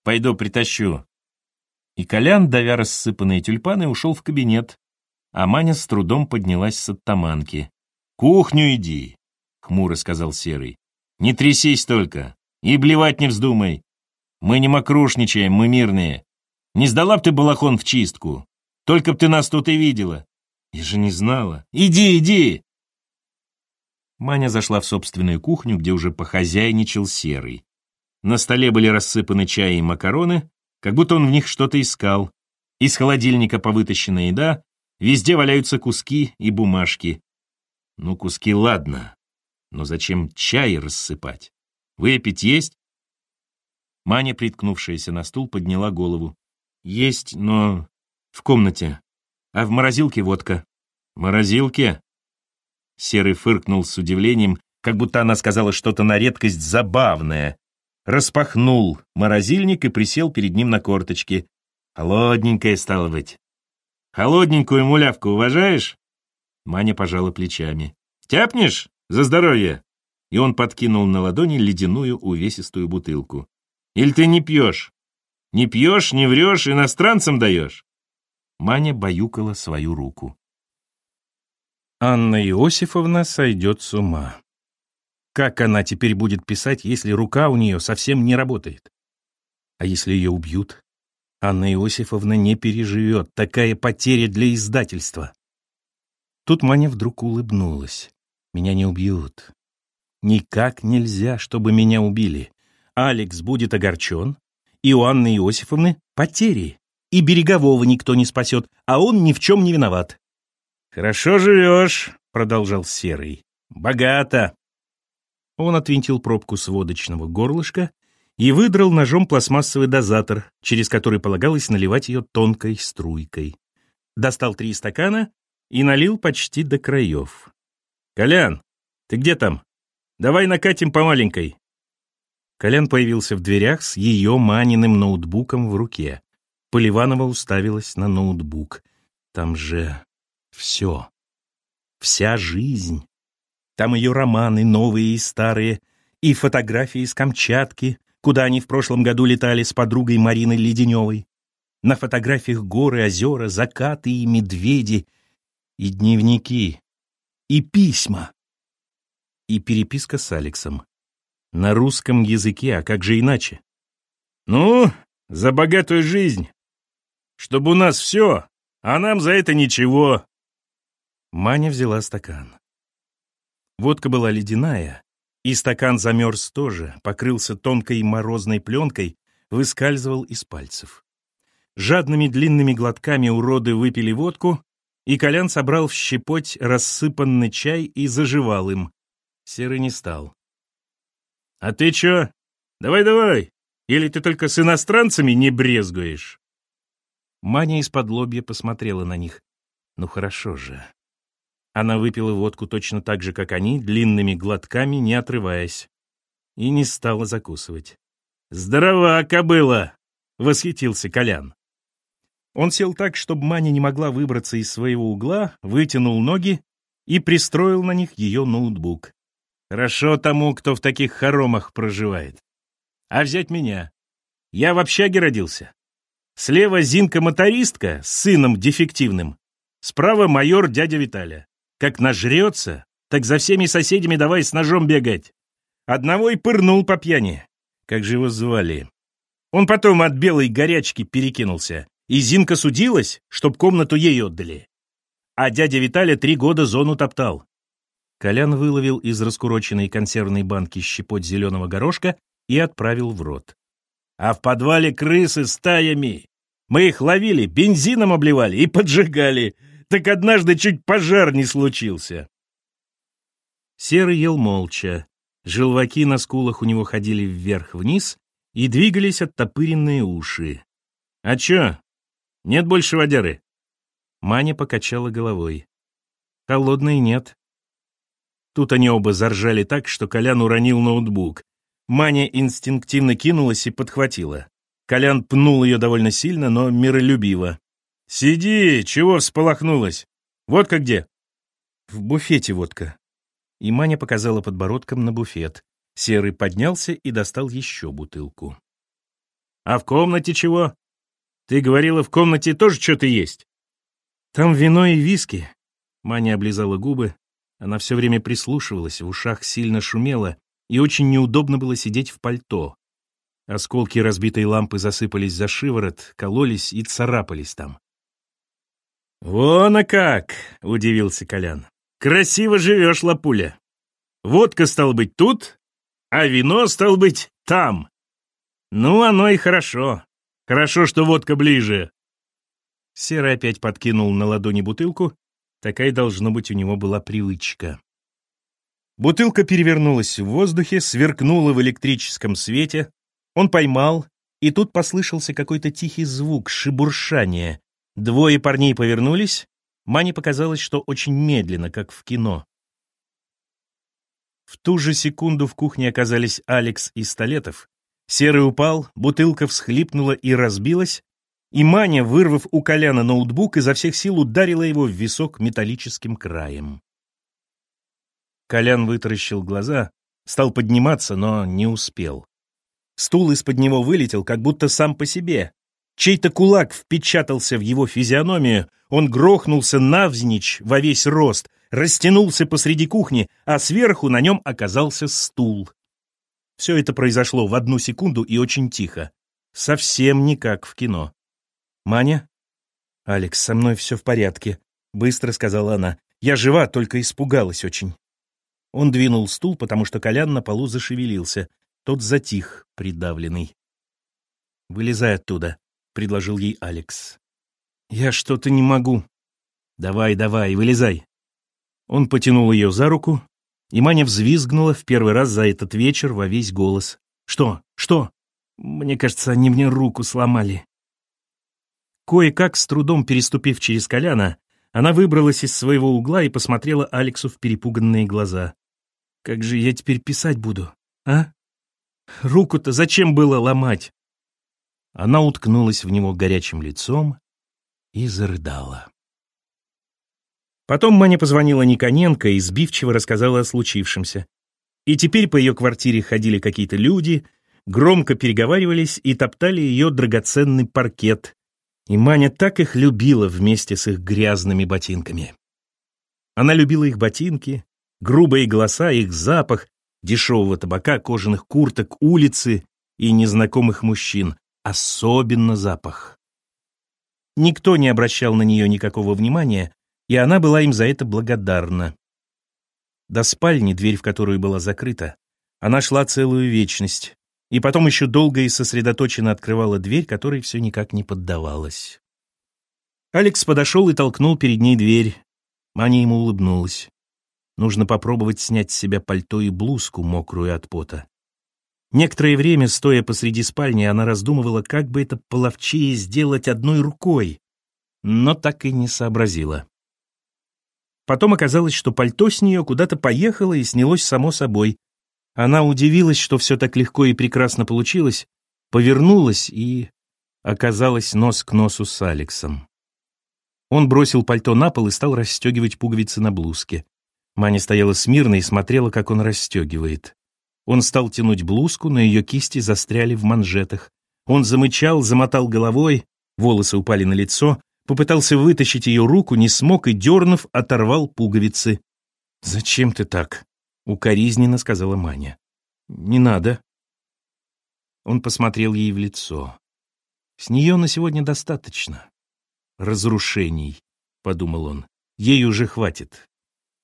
Пойду притащу. И Колян, давя рассыпанные тюльпаны, ушел в кабинет, а Маня с трудом поднялась с оттаманки. «Кухню иди», — хмуро сказал Серый. «Не трясись только и блевать не вздумай. Мы не мокрушничаем, мы мирные. Не сдала б ты балахон в чистку. Только б ты нас тут и видела. Я же не знала. Иди, иди!» Маня зашла в собственную кухню, где уже похозяйничал Серый. На столе были рассыпаны чай и макароны, как будто он в них что-то искал. Из холодильника повытащена еда, везде валяются куски и бумажки. Ну, куски ладно, но зачем чай рассыпать? Выпить есть? Маня, приткнувшаяся на стул, подняла голову. Есть, но в комнате. А в морозилке водка. Морозилке? Серый фыркнул с удивлением, как будто она сказала что-то на редкость забавное, распахнул морозильник и присел перед ним на корточки. Холодненькая стало быть. Холодненькую мулявку уважаешь? Маня пожала плечами. Тяпнешь? За здоровье. И он подкинул на ладони ледяную увесистую бутылку. Или ты не пьешь? Не пьешь, не врешь, иностранцам даешь? Маня баюкала свою руку. Анна Иосифовна сойдет с ума. Как она теперь будет писать, если рука у нее совсем не работает? А если ее убьют? Анна Иосифовна не переживет. Такая потеря для издательства. Тут Маня вдруг улыбнулась. Меня не убьют. Никак нельзя, чтобы меня убили. Алекс будет огорчен, и у Анны Иосифовны потери. И Берегового никто не спасет, а он ни в чем не виноват. «Хорошо живешь», — продолжал Серый. «Богато. Он отвинтил пробку с водочного горлышка и выдрал ножом пластмассовый дозатор, через который полагалось наливать ее тонкой струйкой. Достал три стакана и налил почти до краев. «Колян, ты где там? Давай накатим по маленькой». Колян появился в дверях с ее маниным ноутбуком в руке. Поливанова уставилась на ноутбук. Там же все. Вся жизнь. Там ее романы, новые и старые, и фотографии с Камчатки, куда они в прошлом году летали с подругой Мариной Леденевой. На фотографиях горы, озера, закаты и медведи, и дневники, и письма, и переписка с Алексом. На русском языке, а как же иначе? Ну, за богатую жизнь. Чтобы у нас все, а нам за это ничего. Маня взяла стакан. Водка была ледяная, и стакан замерз тоже, покрылся тонкой морозной пленкой, выскальзывал из пальцев. Жадными длинными глотками уроды выпили водку, и Колян собрал в щепоть рассыпанный чай и заживал им. Серый не стал. «А ты чё? Давай-давай! Или ты только с иностранцами не брезгуешь?» Маня из-под лобья посмотрела на них. «Ну хорошо же, она выпила водку точно так же, как они, длинными глотками, не отрываясь. И не стала закусывать. «Здорова кобыла!» — восхитился Колян. Он сел так, чтобы Маня не могла выбраться из своего угла, вытянул ноги и пристроил на них ее ноутбук. «Хорошо тому, кто в таких хоромах проживает. А взять меня? Я в общаге родился. Слева Зинка-мотористка с сыном дефективным, справа майор дядя Виталя. Как нажрется, так за всеми соседями давай с ножом бегать. Одного и пырнул по пьяни. Как же его звали? Он потом от белой горячки перекинулся. И Зинка судилась, чтоб комнату ей отдали. А дядя Виталя три года зону топтал. Колян выловил из раскуроченной консервной банки щепоть зеленого горошка и отправил в рот. А в подвале крысы стаями. Мы их ловили, бензином обливали и поджигали так однажды чуть пожар не случился. Серый ел молча. Желваки на скулах у него ходили вверх-вниз, и двигались оттопыренные уши. «А чё? Нет больше водяры?» Маня покачала головой. «Холодной нет». Тут они оба заржали так, что Колян уронил ноутбук. Маня инстинктивно кинулась и подхватила. Колян пнул ее довольно сильно, но миролюбиво. «Сиди, чего всполохнулась? Водка где?» «В буфете водка». И Маня показала подбородком на буфет. Серый поднялся и достал еще бутылку. «А в комнате чего? Ты говорила, в комнате тоже что-то есть?» «Там вино и виски». Маня облизала губы. Она все время прислушивалась, в ушах сильно шумело, и очень неудобно было сидеть в пальто. Осколки разбитой лампы засыпались за шиворот, кололись и царапались там. «Вон а как!» — удивился Колян. «Красиво живешь, лапуля. Водка, стал быть, тут, а вино, стал быть, там. Ну, оно и хорошо. Хорошо, что водка ближе». Серый опять подкинул на ладони бутылку. Такая, должно быть, у него была привычка. Бутылка перевернулась в воздухе, сверкнула в электрическом свете. Он поймал, и тут послышался какой-то тихий звук, шебуршание. Двое парней повернулись. Мане показалось, что очень медленно, как в кино. В ту же секунду в кухне оказались Алекс и Столетов. Серый упал, бутылка всхлипнула и разбилась, и Маня, вырвав у Коляна ноутбук, изо всех сил ударила его в висок металлическим краем. Колян вытаращил глаза, стал подниматься, но не успел. Стул из-под него вылетел, как будто сам по себе. Чей-то кулак впечатался в его физиономию, он грохнулся навзничь во весь рост, растянулся посреди кухни, а сверху на нем оказался стул. Все это произошло в одну секунду и очень тихо. Совсем не как в кино. «Маня?» «Алекс, со мной все в порядке», — быстро сказала она. «Я жива, только испугалась очень». Он двинул стул, потому что Колян на полу зашевелился. Тот затих, придавленный. «Вылезай оттуда», — предложил ей Алекс. «Я что-то не могу». «Давай, давай, вылезай». Он потянул ее за руку, и Маня взвизгнула в первый раз за этот вечер во весь голос. «Что? Что? Мне кажется, они мне руку сломали». Кое-как, с трудом переступив через Коляна, она выбралась из своего угла и посмотрела Алексу в перепуганные глаза. «Как же я теперь писать буду, а? Руку-то зачем было ломать?» Она уткнулась в него горячим лицом и зарыдала. Потом Маня позвонила Никоненко и сбивчиво рассказала о случившемся. И теперь по ее квартире ходили какие-то люди, громко переговаривались и топтали ее драгоценный паркет, и Маня так их любила вместе с их грязными ботинками. Она любила их ботинки, грубые голоса, их запах, дешевого табака, кожаных курток, улицы и незнакомых мужчин, особенно запах. Никто не обращал на нее никакого внимания, и она была им за это благодарна. До спальни, дверь в которую была закрыта, она шла целую вечность, и потом еще долго и сосредоточенно открывала дверь, которой все никак не поддавалась. Алекс подошел и толкнул перед ней дверь. Маня ему улыбнулась. Нужно попробовать снять с себя пальто и блузку, мокрую от пота. Некоторое время, стоя посреди спальни, она раздумывала, как бы это половчее сделать одной рукой, но так и не сообразила. Потом оказалось, что пальто с нее куда-то поехало и снялось само собой, она удивилась, что все так легко и прекрасно получилось, повернулась и оказалась нос к носу с Алексом. Он бросил пальто на пол и стал расстегивать пуговицы на блузке. Маня стояла смирно и смотрела, как он расстегивает. Он стал тянуть блузку, но ее кисти застряли в манжетах. Он замычал, замотал головой, волосы упали на лицо, попытался вытащить ее руку, не смог и, дернув, оторвал пуговицы. «Зачем ты так?» Укоризненно сказала Маня. «Не надо». Он посмотрел ей в лицо. «С нее на сегодня достаточно. Разрушений», — подумал он. «Ей уже хватит.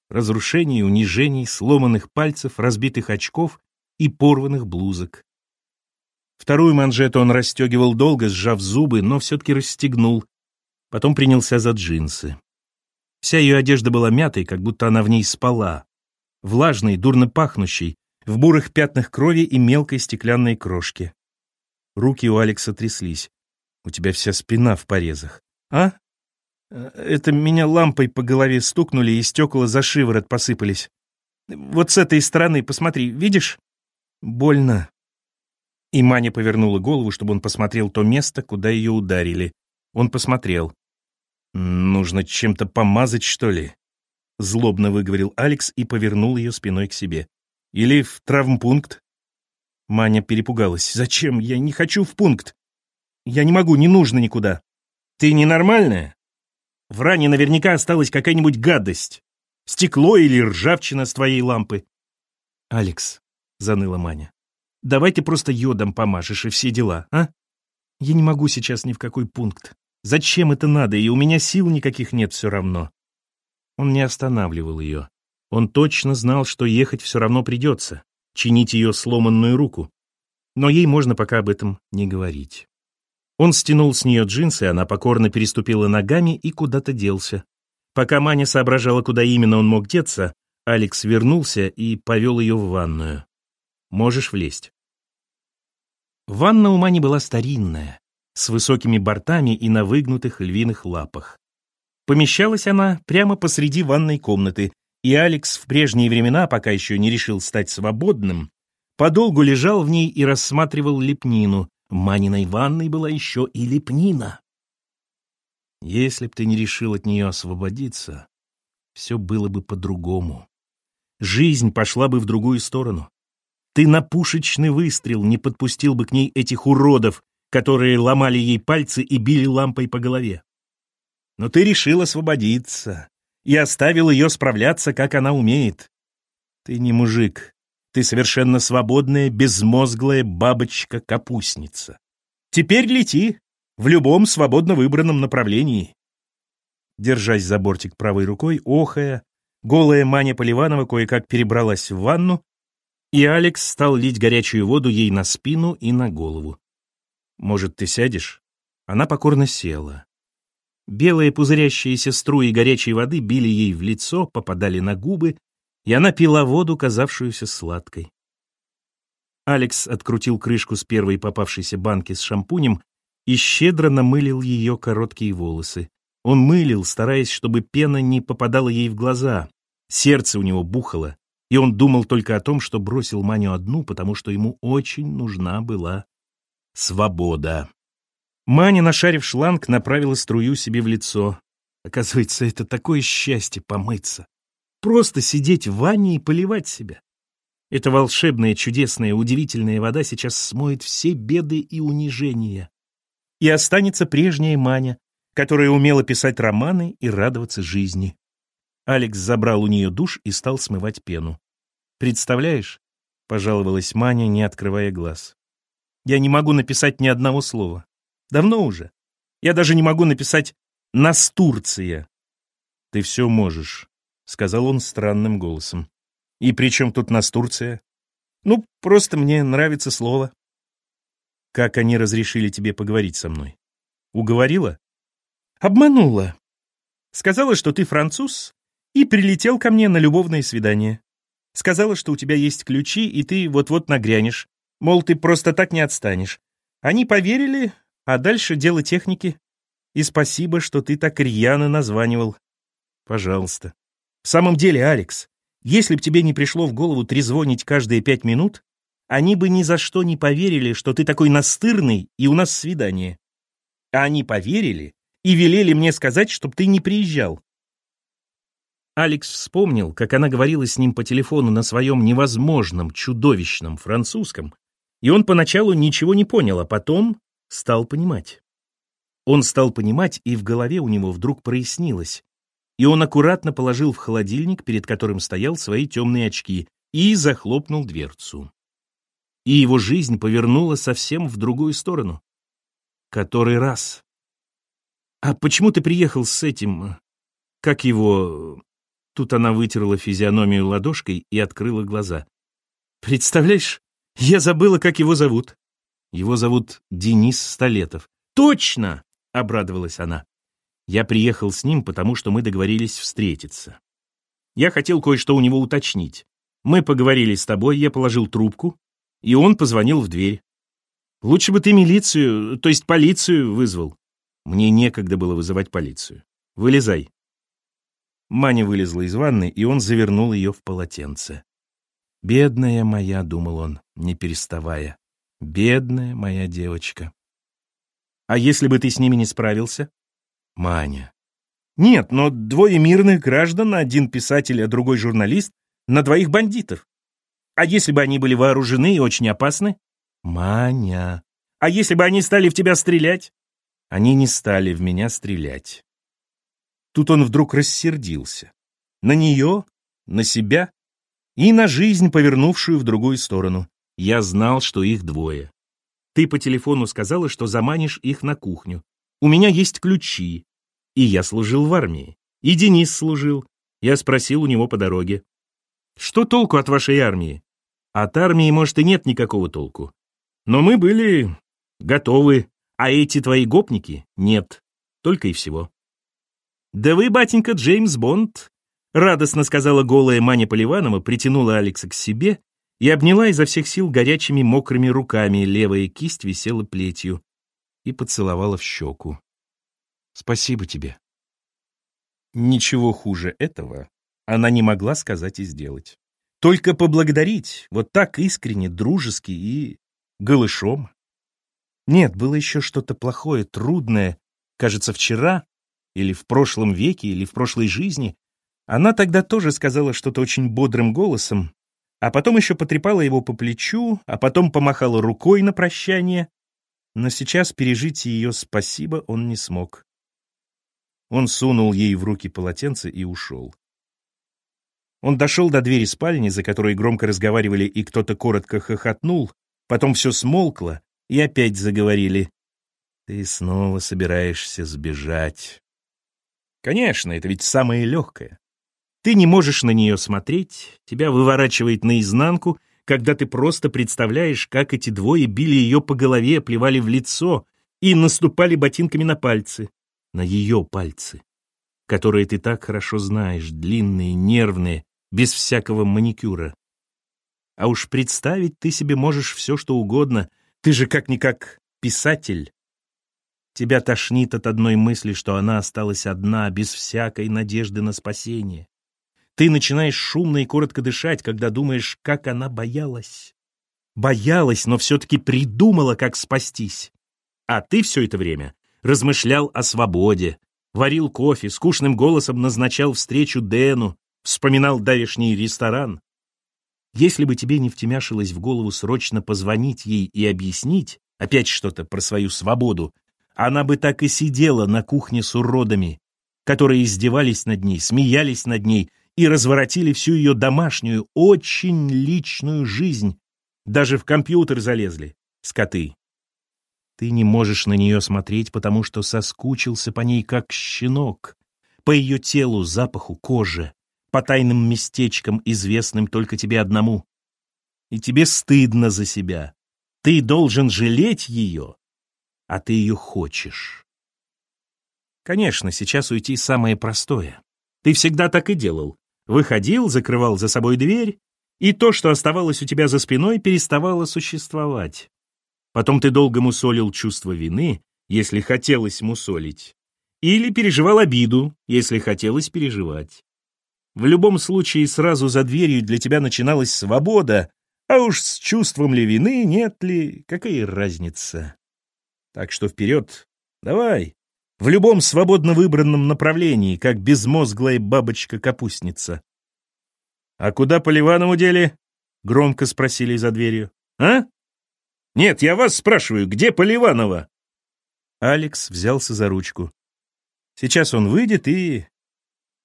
Разрушений, унижений, сломанных пальцев, разбитых очков и порванных блузок. Вторую манжету он расстегивал долго, сжав зубы, но все-таки расстегнул. Потом принялся за джинсы. Вся ее одежда была мятой, как будто она в ней спала влажный, дурно пахнущий, в бурых пятнах крови и мелкой стеклянной крошки. Руки у Алекса тряслись. У тебя вся спина в порезах. А? Это меня лампой по голове стукнули, и стекла за шиворот посыпались. Вот с этой стороны, посмотри, видишь? Больно. И Маня повернула голову, чтобы он посмотрел то место, куда ее ударили. Он посмотрел. «Нужно чем-то помазать, что ли?» Злобно выговорил Алекс и повернул ее спиной к себе. «Или в травмпункт?» Маня перепугалась. «Зачем? Я не хочу в пункт. Я не могу, не нужно никуда. Ты ненормальная? В ране наверняка осталась какая-нибудь гадость. Стекло или ржавчина с твоей лампы». «Алекс», — заныла Маня, — «давай ты просто йодом помажешь и все дела, а? Я не могу сейчас ни в какой пункт. Зачем это надо, и у меня сил никаких нет все равно. Он не останавливал ее. Он точно знал, что ехать все равно придется, чинить ее сломанную руку. Но ей можно пока об этом не говорить. Он стянул с нее джинсы, она покорно переступила ногами и куда-то делся. Пока Маня соображала, куда именно он мог деться, Алекс вернулся и повел ее в ванную. «Можешь влезть». Ванна у Мани была старинная, с высокими бортами и на выгнутых львиных лапах. Помещалась она прямо посреди ванной комнаты, и Алекс в прежние времена, пока еще не решил стать свободным, подолгу лежал в ней и рассматривал лепнину. Маниной ванной была еще и лепнина. Если б ты не решил от нее освободиться, все было бы по-другому. Жизнь пошла бы в другую сторону. Ты на пушечный выстрел не подпустил бы к ней этих уродов, которые ломали ей пальцы и били лампой по голове. Но ты решил освободиться и оставил ее справляться, как она умеет. Ты не мужик, ты совершенно свободная, безмозглая бабочка-капустница. Теперь лети в любом свободно выбранном направлении. Держась за бортик правой рукой, охая, голая Маня Поливанова кое-как перебралась в ванну, и Алекс стал лить горячую воду ей на спину и на голову. «Может, ты сядешь?» Она покорно села. Белые пузырящиеся струи горячей воды били ей в лицо, попадали на губы, и она пила воду, казавшуюся сладкой. Алекс открутил крышку с первой попавшейся банки с шампунем и щедро намылил ее короткие волосы. Он мылил, стараясь, чтобы пена не попадала ей в глаза. Сердце у него бухало, и он думал только о том, что бросил Маню одну, потому что ему очень нужна была Свобода. Маня, нашарив шланг, направила струю себе в лицо. Оказывается, это такое счастье помыться. Просто сидеть в ванне и поливать себя. Эта волшебная, чудесная, удивительная вода сейчас смоет все беды и унижения. И останется прежняя Маня, которая умела писать романы и радоваться жизни. Алекс забрал у нее душ и стал смывать пену. «Представляешь?» — пожаловалась Маня, не открывая глаз. Я не могу написать ни одного слова. Давно уже. Я даже не могу написать «Настурция». «Ты все можешь», — сказал он странным голосом. «И при чем тут Настурция?» «Ну, просто мне нравится слово». «Как они разрешили тебе поговорить со мной?» «Уговорила?» «Обманула. Сказала, что ты француз, и прилетел ко мне на любовное свидание. Сказала, что у тебя есть ключи, и ты вот-вот нагрянешь. Мол, ты просто так не отстанешь. Они поверили, а дальше дело техники. И спасибо, что ты так рьяно названивал. Пожалуйста. В самом деле, Алекс, если б тебе не пришло в голову трезвонить каждые пять минут, они бы ни за что не поверили, что ты такой настырный, и у нас свидание. А они поверили и велели мне сказать, чтоб ты не приезжал. Алекс вспомнил, как она говорила с ним по телефону на своем невозможном, чудовищном французском, и он поначалу ничего не понял, а потом стал понимать. Он стал понимать, и в голове у него вдруг прояснилось. И он аккуратно положил в холодильник, перед которым стоял свои темные очки, и захлопнул дверцу. И его жизнь повернула совсем в другую сторону. Который раз? «А почему ты приехал с этим... Как его...» Тут она вытерла физиономию ладошкой и открыла глаза. «Представляешь, я забыла, как его зовут. Его зовут Денис Столетов. Точно! Обрадовалась она. Я приехал с ним, потому что мы договорились встретиться. Я хотел кое-что у него уточнить. Мы поговорили с тобой, я положил трубку, и он позвонил в дверь. Лучше бы ты милицию, то есть полицию вызвал. Мне некогда было вызывать полицию. Вылезай. Маня вылезла из ванны, и он завернул ее в полотенце. «Бедная моя», — думал он, не переставая, — «бедная моя девочка». «А если бы ты с ними не справился?» «Маня». «Нет, но двое мирных граждан, один писатель, а другой журналист, на двоих бандитов. А если бы они были вооружены и очень опасны?» «Маня». «А если бы они стали в тебя стрелять?» «Они не стали в меня стрелять». Тут он вдруг рассердился. На нее, на себя и на жизнь, повернувшую в другую сторону. Я знал, что их двое. Ты по телефону сказала, что заманишь их на кухню. У меня есть ключи. И я служил в армии. И Денис служил. Я спросил у него по дороге. Что толку от вашей армии? От армии, может, и нет никакого толку. Но мы были готовы, а эти твои гопники — нет. Только и всего. «Да вы, батенька, Джеймс Бонд!» Радостно сказала голая Маня Поливанова, притянула Алекса к себе и обняла изо всех сил горячими мокрыми руками, левая кисть висела плетью, и поцеловала в щеку. «Спасибо тебе». Ничего хуже этого она не могла сказать и сделать. Только поблагодарить, вот так искренне, дружески и голышом. Нет, было еще что-то плохое, трудное. Кажется, вчера или в прошлом веке, или в прошлой жизни, она тогда тоже сказала что-то очень бодрым голосом, а потом еще потрепала его по плечу, а потом помахала рукой на прощание, но сейчас пережить ее спасибо он не смог. Он сунул ей в руки полотенце и ушел. Он дошел до двери спальни, за которой громко разговаривали, и кто-то коротко хохотнул, потом все смолкло, и опять заговорили. «Ты снова собираешься сбежать. Конечно, это ведь самое легкое. Ты не можешь на нее смотреть, тебя выворачивает наизнанку, когда ты просто представляешь, как эти двое били ее по голове, плевали в лицо и наступали ботинками на пальцы, на ее пальцы, которые ты так хорошо знаешь, длинные, нервные, без всякого маникюра. А уж представить ты себе можешь все, что угодно, ты же как-никак писатель. Тебя тошнит от одной мысли, что она осталась одна, без всякой надежды на спасение. Ты начинаешь шумно и коротко дышать, когда думаешь, как она боялась. Боялась, но все-таки придумала, как спастись. А ты все это время размышлял о свободе, варил кофе, скучным голосом назначал встречу Дэну, вспоминал давешний ресторан. Если бы тебе не втемяшилось в голову срочно позвонить ей и объяснить, опять что-то про свою свободу, она бы так и сидела на кухне с уродами, которые издевались над ней, смеялись над ней и разворотили всю ее домашнюю, очень личную жизнь. Даже в компьютер залезли, скоты. Ты не можешь на нее смотреть, потому что соскучился по ней, как щенок, по ее телу, запаху, коже, по тайным местечкам, известным только тебе одному. И тебе стыдно за себя. Ты должен жалеть ее, а ты ее хочешь. Конечно, сейчас уйти самое простое. Ты всегда так и делал. Выходил, закрывал за собой дверь, и то, что оставалось у тебя за спиной, переставало существовать. Потом ты долго мусолил чувство вины, если хотелось мусолить, или переживал обиду, если хотелось переживать. В любом случае, сразу за дверью для тебя начиналась свобода, а уж с чувством ли вины, нет ли, какая разница. Так что вперед, давай, в любом свободно выбранном направлении, как безмозглая бабочка-капустница. «А куда Поливанову дели?» — громко спросили за дверью. «А? Нет, я вас спрашиваю, где Поливанова?» Алекс взялся за ручку. Сейчас он выйдет и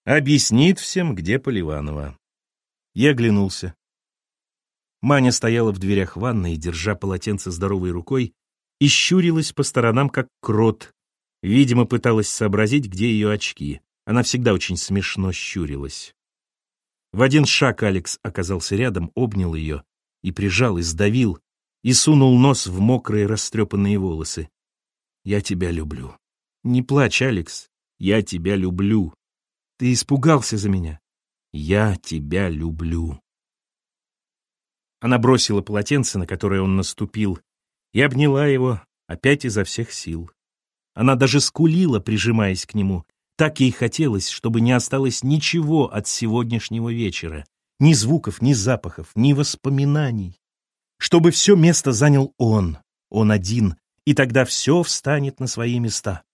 объяснит всем, где Поливанова. Я оглянулся. Маня стояла в дверях ванной, держа полотенце здоровой рукой, и щурилась по сторонам, как крот. Видимо, пыталась сообразить, где ее очки. Она всегда очень смешно щурилась. В один шаг Алекс оказался рядом, обнял ее и прижал, и сдавил, и сунул нос в мокрые растрепанные волосы. «Я тебя люблю». «Не плачь, Алекс. Я тебя люблю. Ты испугался за меня. Я тебя люблю». Она бросила полотенце, на которое он наступил, и обняла его опять изо всех сил. Она даже скулила, прижимаясь к нему. Так ей хотелось, чтобы не осталось ничего от сегодняшнего вечера. Ни звуков, ни запахов, ни воспоминаний. Чтобы все место занял он, он один, и тогда все встанет на свои места.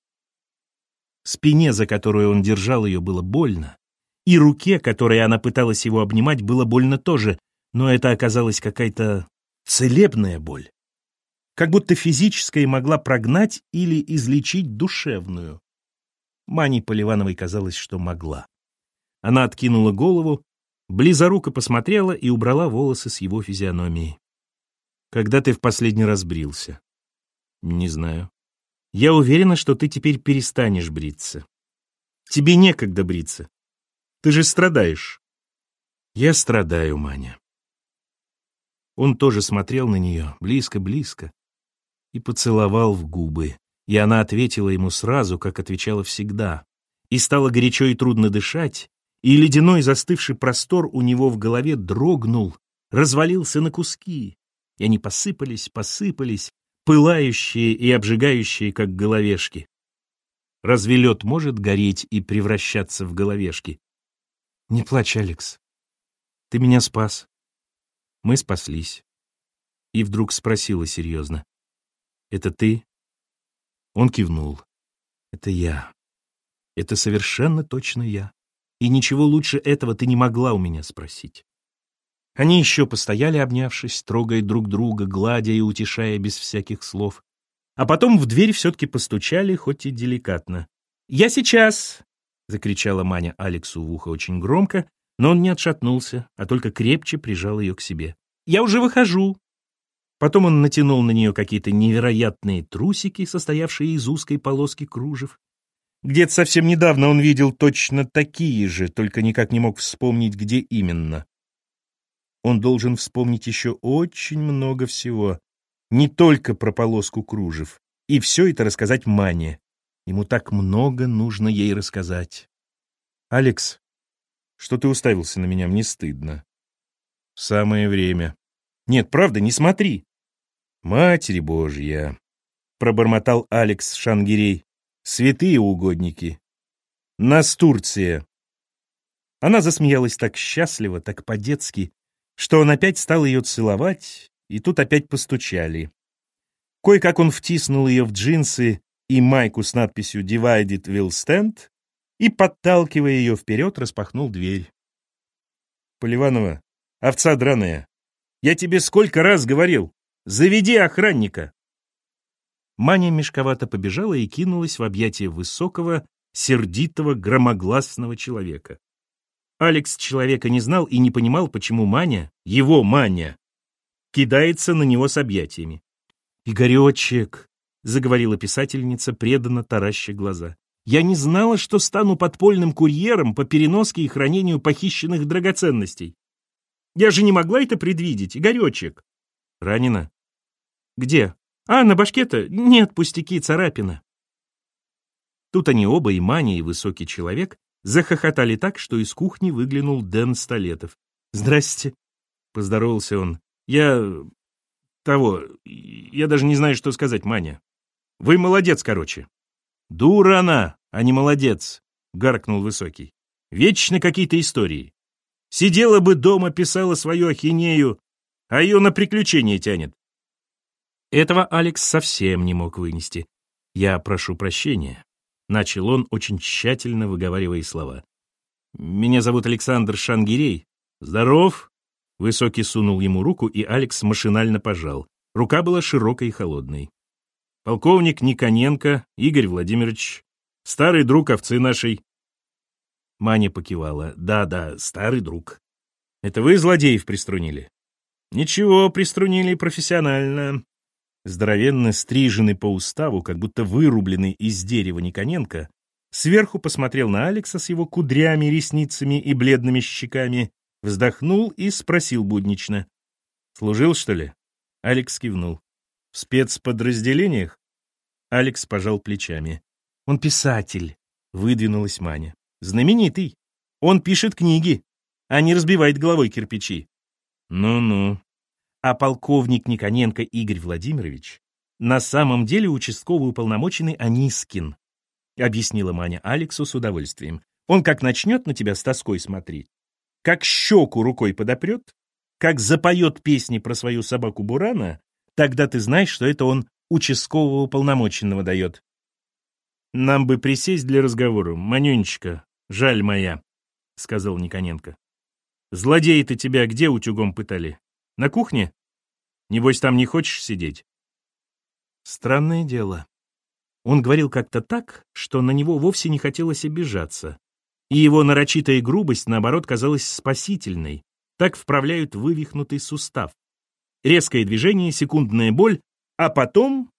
Спине, за которую он держал ее, было больно, и руке, которой она пыталась его обнимать, было больно тоже, но это оказалась какая-то целебная боль. Как будто физическая могла прогнать или излечить душевную. Мане Поливановой казалось, что могла. Она откинула голову, близоруко посмотрела и убрала волосы с его физиономии. «Когда ты в последний раз брился?» «Не знаю. Я уверена, что ты теперь перестанешь бриться. Тебе некогда бриться. Ты же страдаешь». «Я страдаю, Маня». Он тоже смотрел на нее, близко-близко, и поцеловал в губы, и она ответила ему сразу, как отвечала всегда, и стало горячо и трудно дышать, и ледяной застывший простор у него в голове дрогнул, развалился на куски, и они посыпались, посыпались, пылающие и обжигающие, как головешки. Разве лед может гореть и превращаться в головешки? Не плачь, Алекс. Ты меня спас. Мы спаслись. И вдруг спросила серьезно. Это ты? Он кивнул. Это я. Это совершенно точно я. И ничего лучше этого ты не могла у меня спросить. Они еще постояли, обнявшись, трогая друг друга, гладя и утешая без всяких слов. А потом в дверь все-таки постучали, хоть и деликатно. «Я сейчас!» — закричала Маня Алексу в ухо очень громко, но он не отшатнулся, а только крепче прижал ее к себе. «Я уже выхожу!» Потом он натянул на нее какие-то невероятные трусики, состоявшие из узкой полоски кружев. Где-то совсем недавно он видел точно такие же, только никак не мог вспомнить, где именно. Он должен вспомнить еще очень много всего, не только про полоску кружев, и все это рассказать Мане. Ему так много нужно ей рассказать. «Алекс, что ты уставился на меня, мне стыдно». «Самое время». «Нет, правда, не смотри». «Матери Божья», — пробормотал Алекс Шангирей. «Святые угодники». «Настурция». Она засмеялась так счастливо, так по-детски, что он опять стал ее целовать, и тут опять постучали. Кое-как он втиснул ее в джинсы и майку с надписью «Divided will stand» и, подталкивая ее вперед, распахнул дверь. «Поливанова, овца драная, я тебе сколько раз говорил, заведи охранника!» Маня мешковато побежала и кинулась в объятия высокого, сердитого, громогласного человека. Алекс человека не знал и не понимал, почему Маня, его Маня, кидается на него с объятиями. «Игоречек», — заговорила писательница, преданно тараща глаза, «я не знала, что стану подпольным курьером по переноске и хранению похищенных драгоценностей. Я же не могла это предвидеть, Игоречек». «Ранена?» «Где?» «А, на башке-то? Нет, пустяки, царапина». Тут они оба, и Маня, и высокий человек, Захохотали так, что из кухни выглянул Дэн Столетов. «Здрасте», — поздоровался он. «Я... того... Я даже не знаю, что сказать, Маня. Вы молодец, короче». «Дура она, а не молодец», — гаркнул Высокий. «Вечно какие-то истории. Сидела бы дома, писала свою ахинею, а ее на приключения тянет». Этого Алекс совсем не мог вынести. «Я прошу прощения», Начал он, очень тщательно выговаривая слова. «Меня зовут Александр Шангирей. Здоров!» Высокий сунул ему руку, и Алекс машинально пожал. Рука была широкой и холодной. «Полковник Никоненко Игорь Владимирович, старый друг овцы нашей». Маня покивала. «Да-да, старый друг. Это вы злодеев приструнили?» «Ничего, приструнили профессионально. Здоровенно стриженный по уставу, как будто вырубленный из дерева Никоненко, сверху посмотрел на Алекса с его кудрями, ресницами и бледными щеками, вздохнул и спросил буднично. «Служил, что ли?» Алекс кивнул. «В спецподразделениях?» Алекс пожал плечами. «Он писатель», — выдвинулась Маня. «Знаменитый. Он пишет книги, а не разбивает головой кирпичи». «Ну-ну», а полковник Никоненко Игорь Владимирович На самом деле участковый уполномоченный Анискин, объяснила Маня Алексу с удовольствием. Он как начнет на тебя с тоской смотреть, как щеку рукой подопрет, как запоет песни про свою собаку Бурана, тогда ты знаешь, что это он участкового уполномоченного дает. Нам бы присесть для разговора, Манюнечка, жаль моя, сказал Никоненко. Злодеи-то тебя где утюгом пытали? На кухне? Небось, там не хочешь сидеть? Странное дело. Он говорил как-то так, что на него вовсе не хотелось обижаться. И его нарочитая грубость, наоборот, казалась спасительной. Так вправляют вывихнутый сустав. Резкое движение, секундная боль, а потом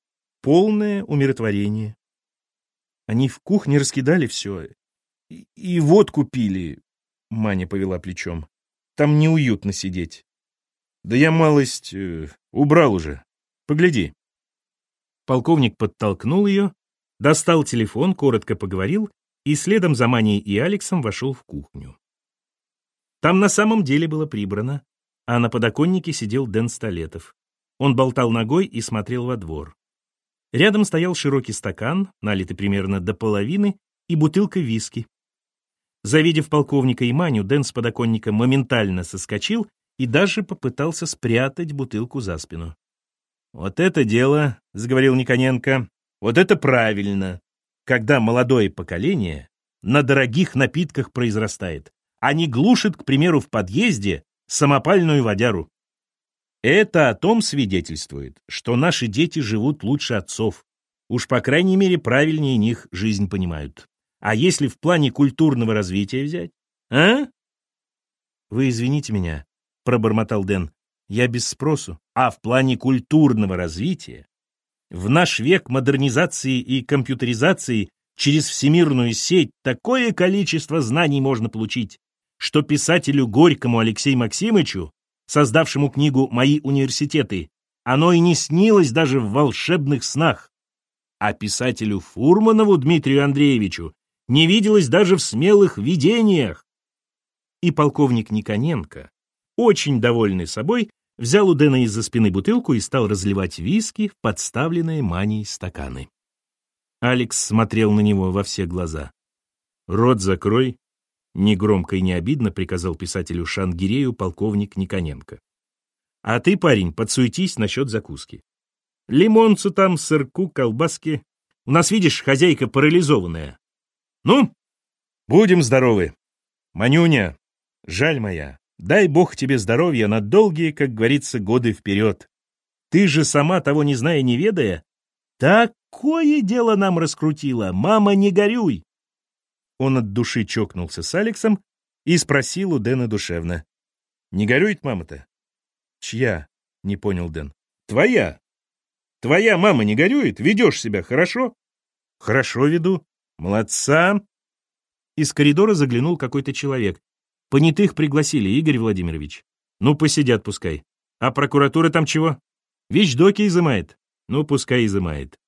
полное умиротворение. Они в кухне раскидали все. И, и водку пили. Маня повела плечом. Там неуютно сидеть. Да я малость э, убрал уже. Погляди. Полковник подтолкнул ее, достал телефон, коротко поговорил и следом за Маней и Алексом вошел в кухню. Там на самом деле было прибрано, а на подоконнике сидел Дэн Столетов. Он болтал ногой и смотрел во двор. Рядом стоял широкий стакан, налитый примерно до половины, и бутылка виски. Завидев полковника и Маню, Дэн с подоконника моментально соскочил и даже попытался спрятать бутылку за спину. «Вот это дело», — заговорил Никоненко, — «вот это правильно, когда молодое поколение на дорогих напитках произрастает, а не глушит, к примеру, в подъезде самопальную водяру. Это о том свидетельствует, что наши дети живут лучше отцов, уж по крайней мере правильнее них жизнь понимают. А если в плане культурного развития взять? А? Вы извините меня, пробормотал Дэн. Я без спросу. А в плане культурного развития, в наш век модернизации и компьютеризации через всемирную сеть такое количество знаний можно получить, что писателю Горькому Алексею Максимовичу, создавшему книгу «Мои университеты», оно и не снилось даже в волшебных снах. А писателю Фурманову Дмитрию Андреевичу не виделось даже в смелых видениях. И полковник Никоненко, очень довольный собой, взял у Дэна из-за спины бутылку и стал разливать виски в подставленные маней стаканы. Алекс смотрел на него во все глаза. «Рот закрой», — негромко и не обидно приказал писателю Шангирею полковник Никоненко. «А ты, парень, подсуетись насчет закуски. Лимонцу там, сырку, колбаски. У нас, видишь, хозяйка парализованная. Ну, будем здоровы. Манюня, жаль моя, Дай Бог тебе здоровья на долгие, как говорится, годы вперед. Ты же сама, того не зная, не ведая, такое дело нам раскрутила, мама, не горюй. Он от души чокнулся с Алексом и спросил у Дэна душевно. «Не горюет мама-то?» «Чья?» — не понял Дэн. «Твоя. Твоя мама не горюет? Ведешь себя хорошо?» «Хорошо веду. Молодца!» Из коридора заглянул какой-то человек. Понятых пригласили, Игорь Владимирович. Ну, посидят пускай. А прокуратура там чего? Вещдоки изымает. Ну, пускай изымает.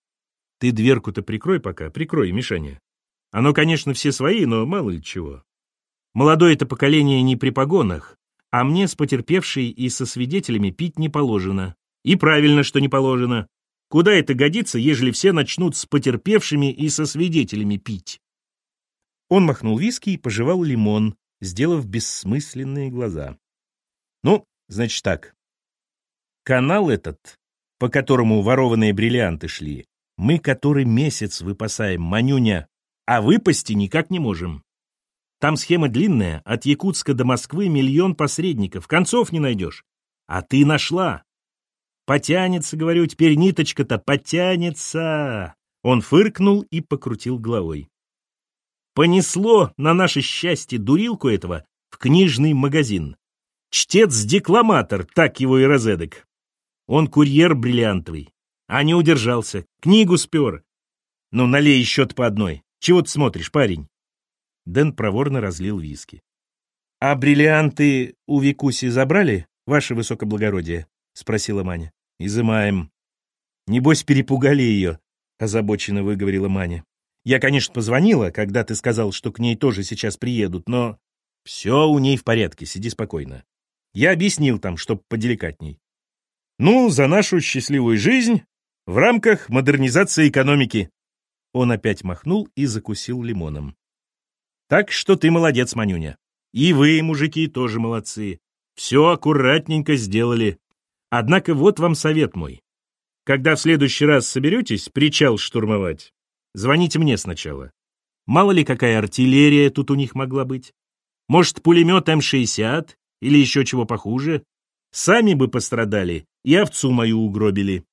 Ты дверку-то прикрой пока, прикрой, Мишаня. Оно, конечно, все свои, но мало ли чего. Молодое это поколение не при погонах, а мне с потерпевшей и со свидетелями пить не положено. И правильно, что не положено. Куда это годится, ежели все начнут с потерпевшими и со свидетелями пить? Он махнул виски и пожевал лимон, сделав бессмысленные глаза. Ну, значит так. Канал этот, по которому ворованные бриллианты шли, мы который месяц выпасаем, Манюня, а выпасти никак не можем. Там схема длинная, от Якутска до Москвы миллион посредников, концов не найдешь. А ты нашла. Потянется, говорю, теперь ниточка-то потянется. Он фыркнул и покрутил головой. Понесло на наше счастье дурилку этого в книжный магазин. Чтец-декламатор, так его и разэдок. Он курьер бриллиантовый, а не удержался, книгу спер. Ну, налей счет по одной. Чего ты смотришь, парень? Дэн проворно разлил виски. — А бриллианты у Викуси забрали, ваше высокоблагородие? — спросила Маня. — Изымаем. — Небось, перепугали ее, — озабоченно выговорила Маня. Я, конечно, позвонила, когда ты сказал, что к ней тоже сейчас приедут, но все у ней в порядке, сиди спокойно. Я объяснил там, чтоб поделикатней. Ну, за нашу счастливую жизнь В рамках модернизации экономики. Он опять махнул и закусил лимоном. Так что ты молодец, Манюня. И вы, мужики, тоже молодцы. Все аккуратненько сделали. Однако вот вам совет мой. Когда в следующий раз соберетесь причал штурмовать, звоните мне сначала. Мало ли какая артиллерия тут у них могла быть. Может, пулемет М-60 или еще чего похуже. Сами бы пострадали и овцу мою угробили.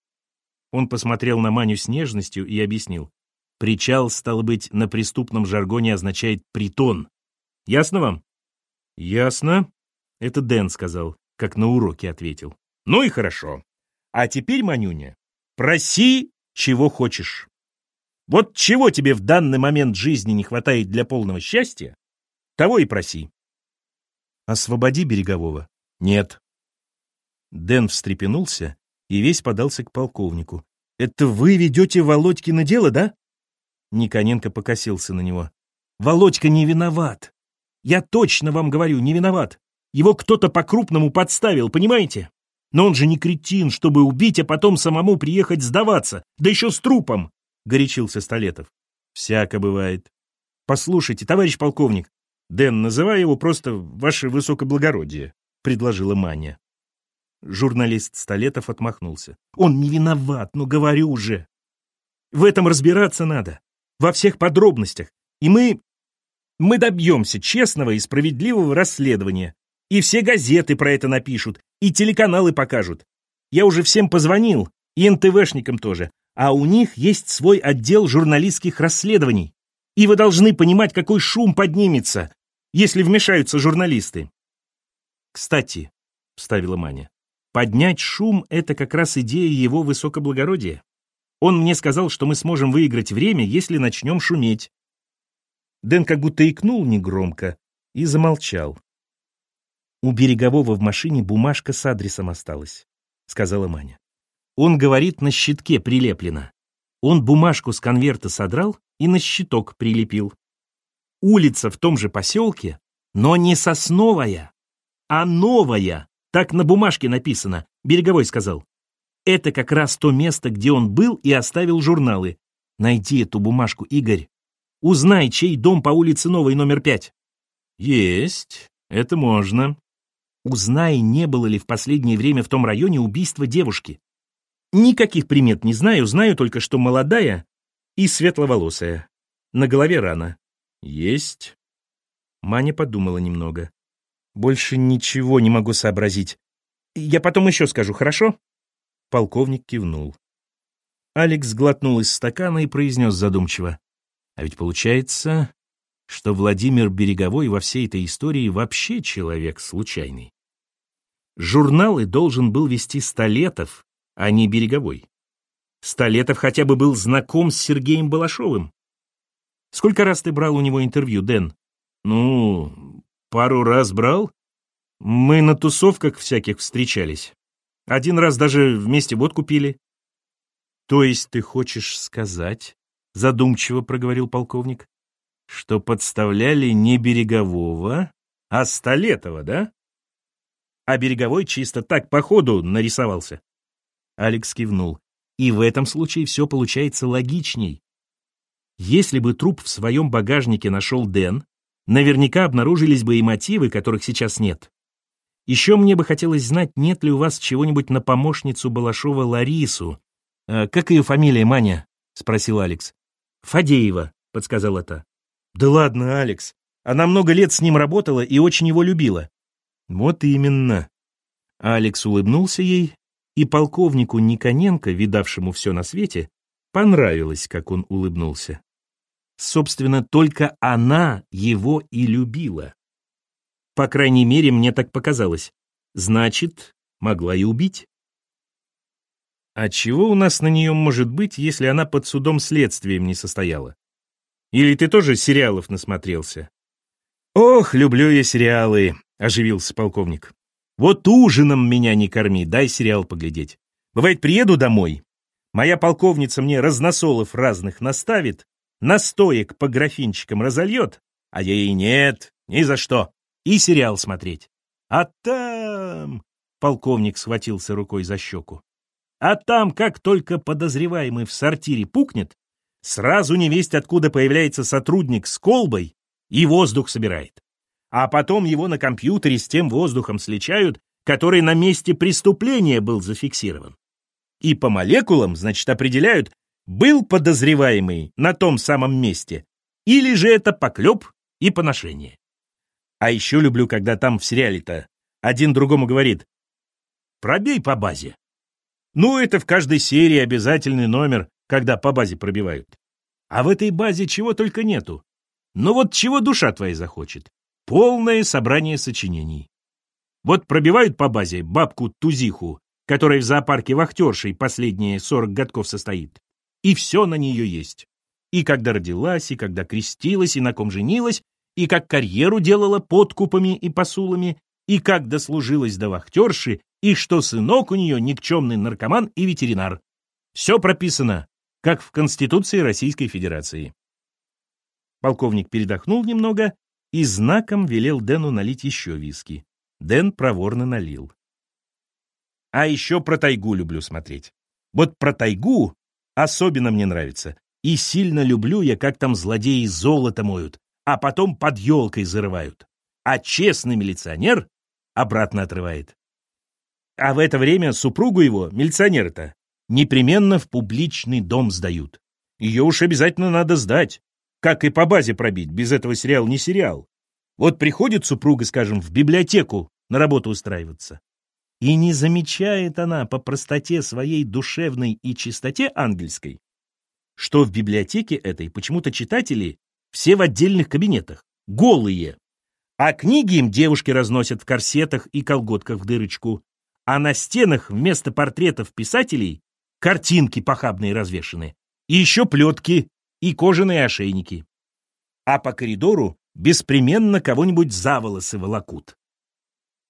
Он посмотрел на Маню с нежностью и объяснил. Причал, стало быть, на преступном жаргоне означает «притон». Ясно вам? Ясно. Это Дэн сказал, как на уроке ответил. Ну и хорошо. А теперь, Манюня, проси, чего хочешь. Вот чего тебе в данный момент жизни не хватает для полного счастья, того и проси. Освободи Берегового. Нет. Дэн встрепенулся и весь подался к полковнику. Это вы ведете Володькино дело, да? Никоненко покосился на него. «Володька не виноват. Я точно вам говорю, не виноват. Его кто-то по-крупному подставил, понимаете? Но он же не кретин, чтобы убить, а потом самому приехать сдаваться, да еще с трупом!» — горячился Столетов. «Всяко бывает. Послушайте, товарищ полковник, Дэн, называй его просто «Ваше Высокоблагородие», — предложила Маня. Журналист Столетов отмахнулся. «Он не виноват, ну говорю же. В этом разбираться надо во всех подробностях, и мы... мы добьемся честного и справедливого расследования. И все газеты про это напишут, и телеканалы покажут. Я уже всем позвонил, и НТВшникам тоже, а у них есть свой отдел журналистских расследований. И вы должны понимать, какой шум поднимется, если вмешаются журналисты. Кстати, — вставила Маня, — поднять шум — это как раз идея его высокоблагородия. Он мне сказал, что мы сможем выиграть время, если начнем шуметь. Дэн как будто икнул негромко и замолчал. «У Берегового в машине бумажка с адресом осталась», — сказала Маня. «Он говорит, на щитке прилеплено. Он бумажку с конверта содрал и на щиток прилепил. Улица в том же поселке, но не сосновая, а новая. Так на бумажке написано, Береговой сказал. Это как раз то место, где он был и оставил журналы. Найди эту бумажку, Игорь. Узнай, чей дом по улице Новой, номер пять. Есть, это можно. Узнай, не было ли в последнее время в том районе убийства девушки. Никаких примет не знаю, знаю только, что молодая и светловолосая. На голове рана. Есть. Маня подумала немного. Больше ничего не могу сообразить. Я потом еще скажу, хорошо? Полковник кивнул. Алекс глотнул из стакана и произнес задумчиво. А ведь получается, что Владимир Береговой во всей этой истории вообще человек случайный. Журналы должен был вести Столетов, а не Береговой. Столетов хотя бы был знаком с Сергеем Балашовым. Сколько раз ты брал у него интервью, Дэн? Ну, пару раз брал. Мы на тусовках всяких встречались. Один раз даже вместе водку пили. То есть ты хочешь сказать, задумчиво проговорил полковник, что подставляли не Берегового, а Столетова, да? А Береговой чисто так по ходу нарисовался. Алекс кивнул. И в этом случае все получается логичней. Если бы труп в своем багажнике нашел Дэн, наверняка обнаружились бы и мотивы, которых сейчас нет. Еще мне бы хотелось знать, нет ли у вас чего-нибудь на помощницу Балашова Ларису. «А как ее фамилия, Маня?» — спросил Алекс. «Фадеева», — подсказала та. «Да ладно, Алекс. Она много лет с ним работала и очень его любила». «Вот именно». Алекс улыбнулся ей, и полковнику Никоненко, видавшему все на свете, понравилось, как он улыбнулся. Собственно, только она его и любила. По крайней мере, мне так показалось. Значит, могла и убить. А чего у нас на нее может быть, если она под судом следствием не состояла? Или ты тоже сериалов насмотрелся? Ох, люблю я сериалы, оживился полковник. Вот ужином меня не корми, дай сериал поглядеть. Бывает, приеду домой, моя полковница мне разносолов разных наставит, настоек по графинчикам разольет, а я ей нет, ни за что и сериал смотреть. А там... Полковник схватился рукой за щеку. А там, как только подозреваемый в сортире пукнет, сразу невесть откуда появляется сотрудник с колбой и воздух собирает. А потом его на компьютере с тем воздухом сличают, который на месте преступления был зафиксирован. И по молекулам, значит, определяют, был подозреваемый на том самом месте, или же это поклеп и поношение. А еще люблю, когда там в сериале-то один другому говорит «пробей по базе». Ну, это в каждой серии обязательный номер, когда по базе пробивают. А в этой базе чего только нету. Ну вот чего душа твоя захочет. Полное собрание сочинений. Вот пробивают по базе бабку Тузиху, которая в зоопарке вахтершей последние 40 годков состоит. И все на нее есть. И когда родилась, и когда крестилась, и на ком женилась, и как карьеру делала подкупами и посулами, и как дослужилась до вахтерши, и что сынок у нее никчемный наркоман и ветеринар. Все прописано, как в Конституции Российской Федерации. Полковник передохнул немного и знаком велел Дэну налить еще виски. Дэн проворно налил. А еще про тайгу люблю смотреть. Вот про тайгу особенно мне нравится. И сильно люблю я, как там злодеи золото моют, а потом под елкой зарывают. А честный милиционер обратно отрывает. А в это время супругу его, милиционера-то, непременно в публичный дом сдают. Ее уж обязательно надо сдать. Как и по базе пробить, без этого сериал не сериал. Вот приходит супруга, скажем, в библиотеку на работу устраиваться. И не замечает она по простоте своей душевной и чистоте ангельской, что в библиотеке этой почему-то читатели все в отдельных кабинетах, голые. А книги им девушки разносят в корсетах и колготках в дырочку, а на стенах вместо портретов писателей картинки похабные развешаны, и еще плетки и кожаные ошейники. А по коридору беспременно кого-нибудь за волосы волокут.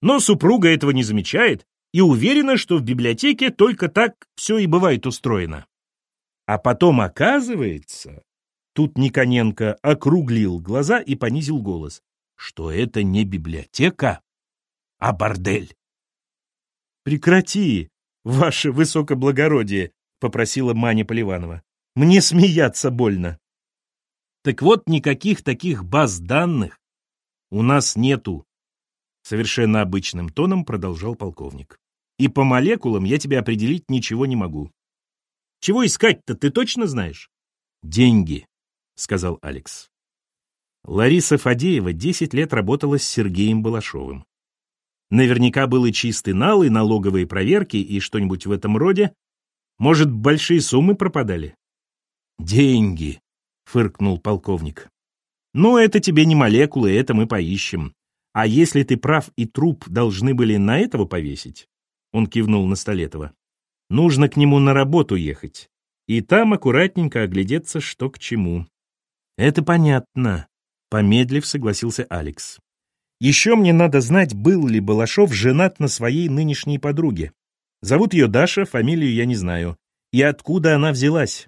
Но супруга этого не замечает и уверена, что в библиотеке только так все и бывает устроено. А потом оказывается, тут Никоненко округлил глаза и понизил голос, что это не библиотека, а бордель. «Прекрати, ваше высокоблагородие», — попросила Маня Поливанова. «Мне смеяться больно». Так вот, никаких таких баз данных у нас нету, совершенно обычным тоном продолжал полковник. И по молекулам я тебе определить ничего не могу. Чего искать-то, ты точно знаешь? Деньги, сказал Алекс. Лариса Фадеева 10 лет работала с Сергеем Балашовым. Наверняка был и чистый нал, и налоговые проверки, и что-нибудь в этом роде. Может, большие суммы пропадали? Деньги, фыркнул полковник. Ну, это тебе не молекулы, это мы поищем. А если ты прав и труп должны были на этого повесить? Он кивнул на Столетова. Нужно к нему на работу ехать. И там аккуратненько оглядеться, что к чему. Это понятно, помедлив согласился Алекс. Еще мне надо знать, был ли Балашов женат на своей нынешней подруге. Зовут ее Даша, фамилию я не знаю. И откуда она взялась?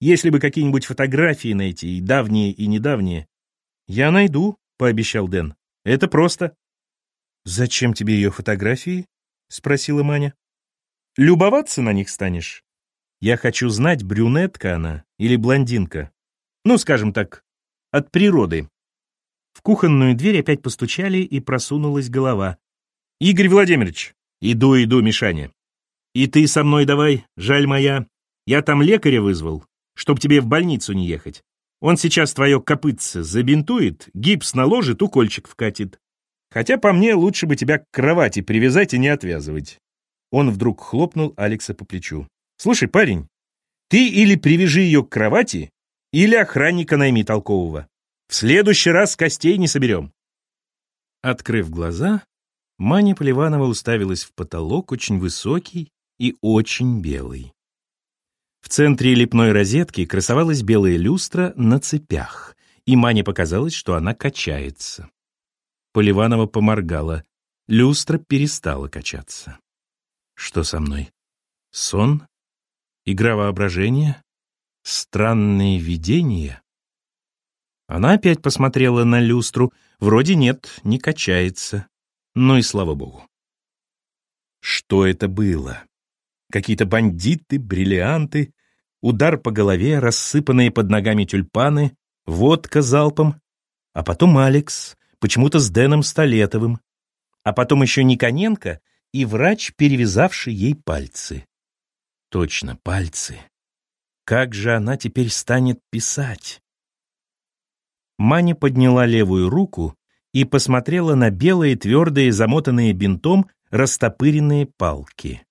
Если бы какие-нибудь фотографии найти, и давние, и недавние. Я найду, пообещал Дэн. Это просто. Зачем тебе ее фотографии? Спросила Маня. Любоваться на них станешь? Я хочу знать, брюнетка она или блондинка. Ну, скажем так, от природы. В кухонную дверь опять постучали, и просунулась голова. «Игорь Владимирович!» «Иду, иду, Мишаня!» «И ты со мной давай, жаль моя. Я там лекаря вызвал, чтоб тебе в больницу не ехать. Он сейчас твое копытце забинтует, гипс наложит, укольчик вкатит. Хотя по мне лучше бы тебя к кровати привязать и не отвязывать». Он вдруг хлопнул Алекса по плечу. «Слушай, парень, ты или привяжи ее к кровати, или охранника найми толкового. В следующий раз костей не соберем. Открыв глаза, Маня Поливанова уставилась в потолок, очень высокий и очень белый. В центре лепной розетки красовалась белая люстра на цепях, и Мане показалось, что она качается. Поливанова поморгала. Люстра перестала качаться. Что со мной? Сон? Игра воображения? Странные видения? Она опять посмотрела на люстру. Вроде нет, не качается. Ну и слава богу. Что это было? Какие-то бандиты, бриллианты, удар по голове, рассыпанные под ногами тюльпаны, водка залпом, а потом Алекс, почему-то с Дэном Столетовым, а потом еще Никоненко и врач, перевязавший ей пальцы. Точно, пальцы. Как же она теперь станет писать? Маня подняла левую руку и посмотрела на белые, твердые, замотанные бинтом, растопыренные палки.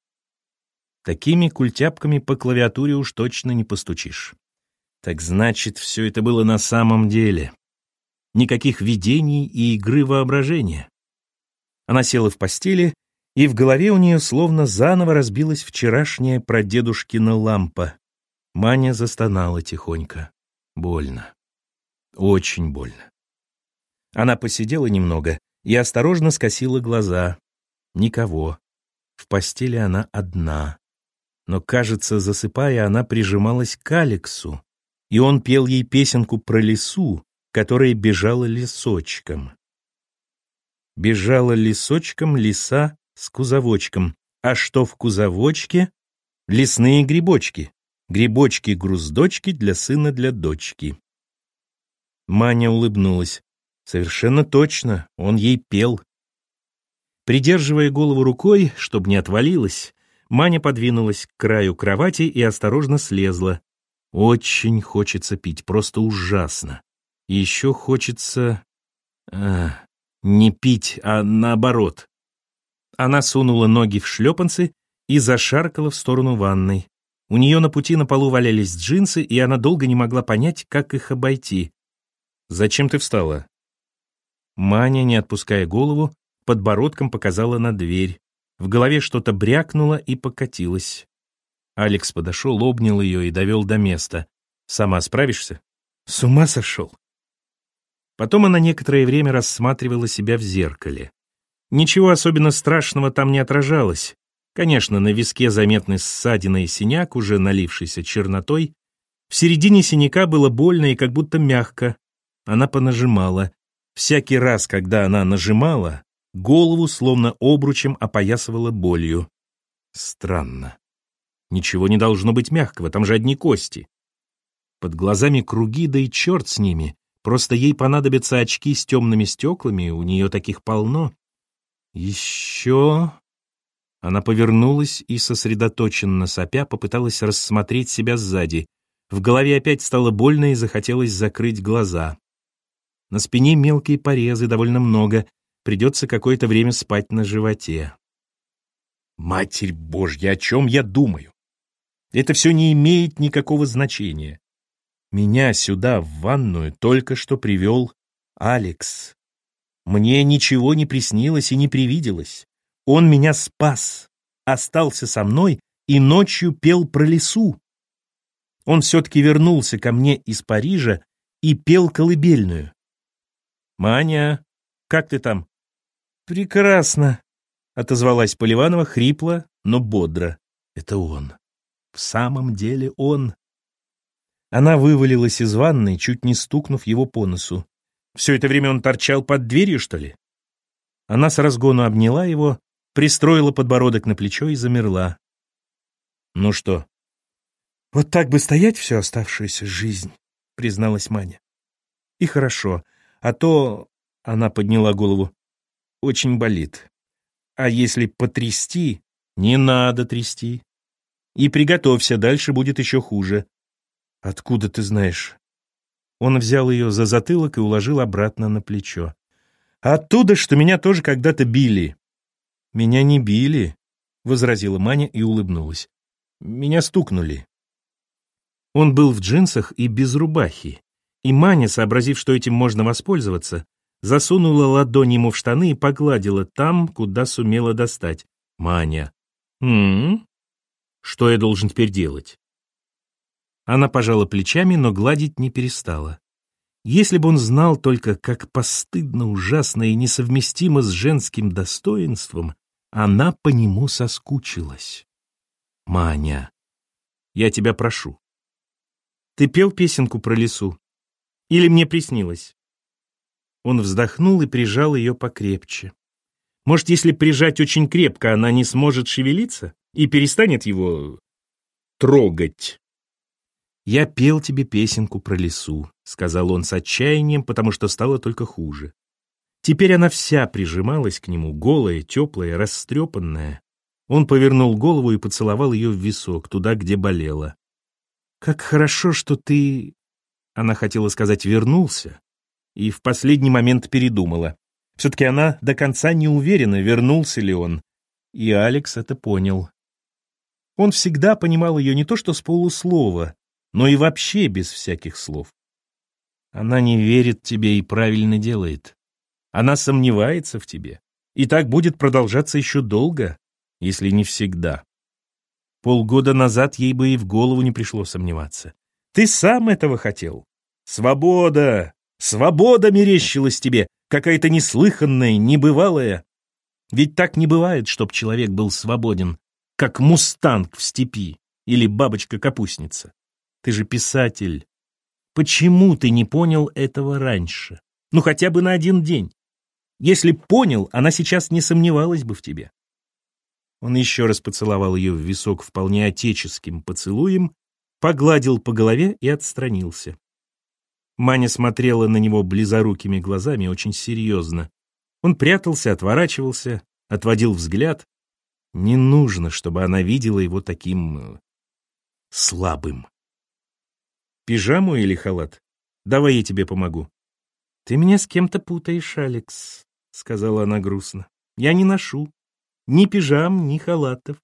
Такими культяпками по клавиатуре уж точно не постучишь. Так значит, все это было на самом деле. Никаких видений и игры воображения. Она села в постели, и в голове у нее словно заново разбилась вчерашняя прадедушкина лампа. Маня застонала тихонько. Больно. Очень больно. Она посидела немного и осторожно скосила глаза. Никого. В постели она одна. Но, кажется, засыпая, она прижималась к Алексу, и он пел ей песенку про лису, которая бежала лесочком. Бежала лесочком лиса с кузовочком. А что в кузовочке? Лесные грибочки. Грибочки-груздочки для сына для дочки. Маня улыбнулась. Совершенно точно, он ей пел. Придерживая голову рукой, чтобы не отвалилась, Маня подвинулась к краю кровати и осторожно слезла. Очень хочется пить, просто ужасно. Еще хочется... А, не пить, а наоборот. Она сунула ноги в шлепанцы и зашаркала в сторону ванной. У нее на пути на полу валялись джинсы, и она долго не могла понять, как их обойти. «Зачем ты встала?» Маня, не отпуская голову, подбородком показала на дверь. В голове что-то брякнуло и покатилось. Алекс подошел, обнял ее и довел до места. «Сама справишься?» «С ума сошел!» Потом она некоторое время рассматривала себя в зеркале. Ничего особенно страшного там не отражалось. Конечно, на виске заметны ссадина и синяк, уже налившийся чернотой. В середине синяка было больно и как будто мягко, она понажимала. Всякий раз, когда она нажимала, голову словно обручем опоясывала болью. Странно. Ничего не должно быть мягкого, там же одни кости. Под глазами круги, да и черт с ними. Просто ей понадобятся очки с темными стеклами, у нее таких полно. Еще... Она повернулась и, сосредоточенно сопя, попыталась рассмотреть себя сзади. В голове опять стало больно и захотелось закрыть глаза. На спине мелкие порезы, довольно много. Придется какое-то время спать на животе. Матерь Божья, о чем я думаю? Это все не имеет никакого значения. Меня сюда, в ванную, только что привел Алекс. Мне ничего не приснилось и не привиделось. Он меня спас, остался со мной и ночью пел про лесу. Он все-таки вернулся ко мне из Парижа и пел колыбельную. «Маня, как ты там?» «Прекрасно», — отозвалась Поливанова хрипло, но бодро. «Это он. В самом деле он». Она вывалилась из ванной, чуть не стукнув его по носу. Все это время он торчал под дверью, что ли? Она с разгону обняла его, пристроила подбородок на плечо и замерла. «Ну что?» «Вот так бы стоять всю оставшуюся жизнь», — призналась Маня. «И хорошо. А то, — она подняла голову, — очень болит. А если потрясти, не надо трясти. И приготовься, дальше будет еще хуже. Откуда ты знаешь? Он взял ее за затылок и уложил обратно на плечо. Оттуда, что меня тоже когда-то били. Меня не били, — возразила Маня и улыбнулась. Меня стукнули. Он был в джинсах и без рубахи. И Маня, сообразив, что этим можно воспользоваться, засунула ладонь ему в штаны и погладила там, куда сумела достать. Маня. «М-м? Что я должен теперь делать?» Она пожала плечами, но гладить не перестала. Если бы он знал только, как постыдно, ужасно и несовместимо с женским достоинством, она по нему соскучилась. «Маня, я тебя прошу. Ты пел песенку про лесу? Или мне приснилось?» Он вздохнул и прижал ее покрепче. «Может, если прижать очень крепко, она не сможет шевелиться?» и перестанет его трогать. «Я пел тебе песенку про лесу», — сказал он с отчаянием, потому что стало только хуже. Теперь она вся прижималась к нему, голая, теплая, растрепанная. Он повернул голову и поцеловал ее в висок, туда, где болела. «Как хорошо, что ты...» Она хотела сказать «вернулся», и в последний момент передумала. Все-таки она до конца не уверена, вернулся ли он. И Алекс это понял. Он всегда понимал ее не то что с полуслова, но и вообще без всяких слов. Она не верит тебе и правильно делает. Она сомневается в тебе. И так будет продолжаться еще долго, если не всегда. Полгода назад ей бы и в голову не пришло сомневаться. Ты сам этого хотел. Свобода! Свобода мерещилась тебе, какая-то неслыханная, небывалая. Ведь так не бывает, чтоб человек был свободен, как мустанг в степи или бабочка-капустница. Ты же писатель. Почему ты не понял этого раньше? Ну, хотя бы на один день. Если понял, она сейчас не сомневалась бы в тебе. Он еще раз поцеловал ее в висок вполне отеческим поцелуем, погладил по голове и отстранился. Маня смотрела на него близорукими глазами очень серьезно. Он прятался, отворачивался, отводил взгляд. Не нужно, чтобы она видела его таким... Э, слабым. Пижаму или халат? Давай я тебе помогу. Ты меня с кем-то путаешь, Алекс, сказала она грустно. Я не ношу ни пижам, ни халатов.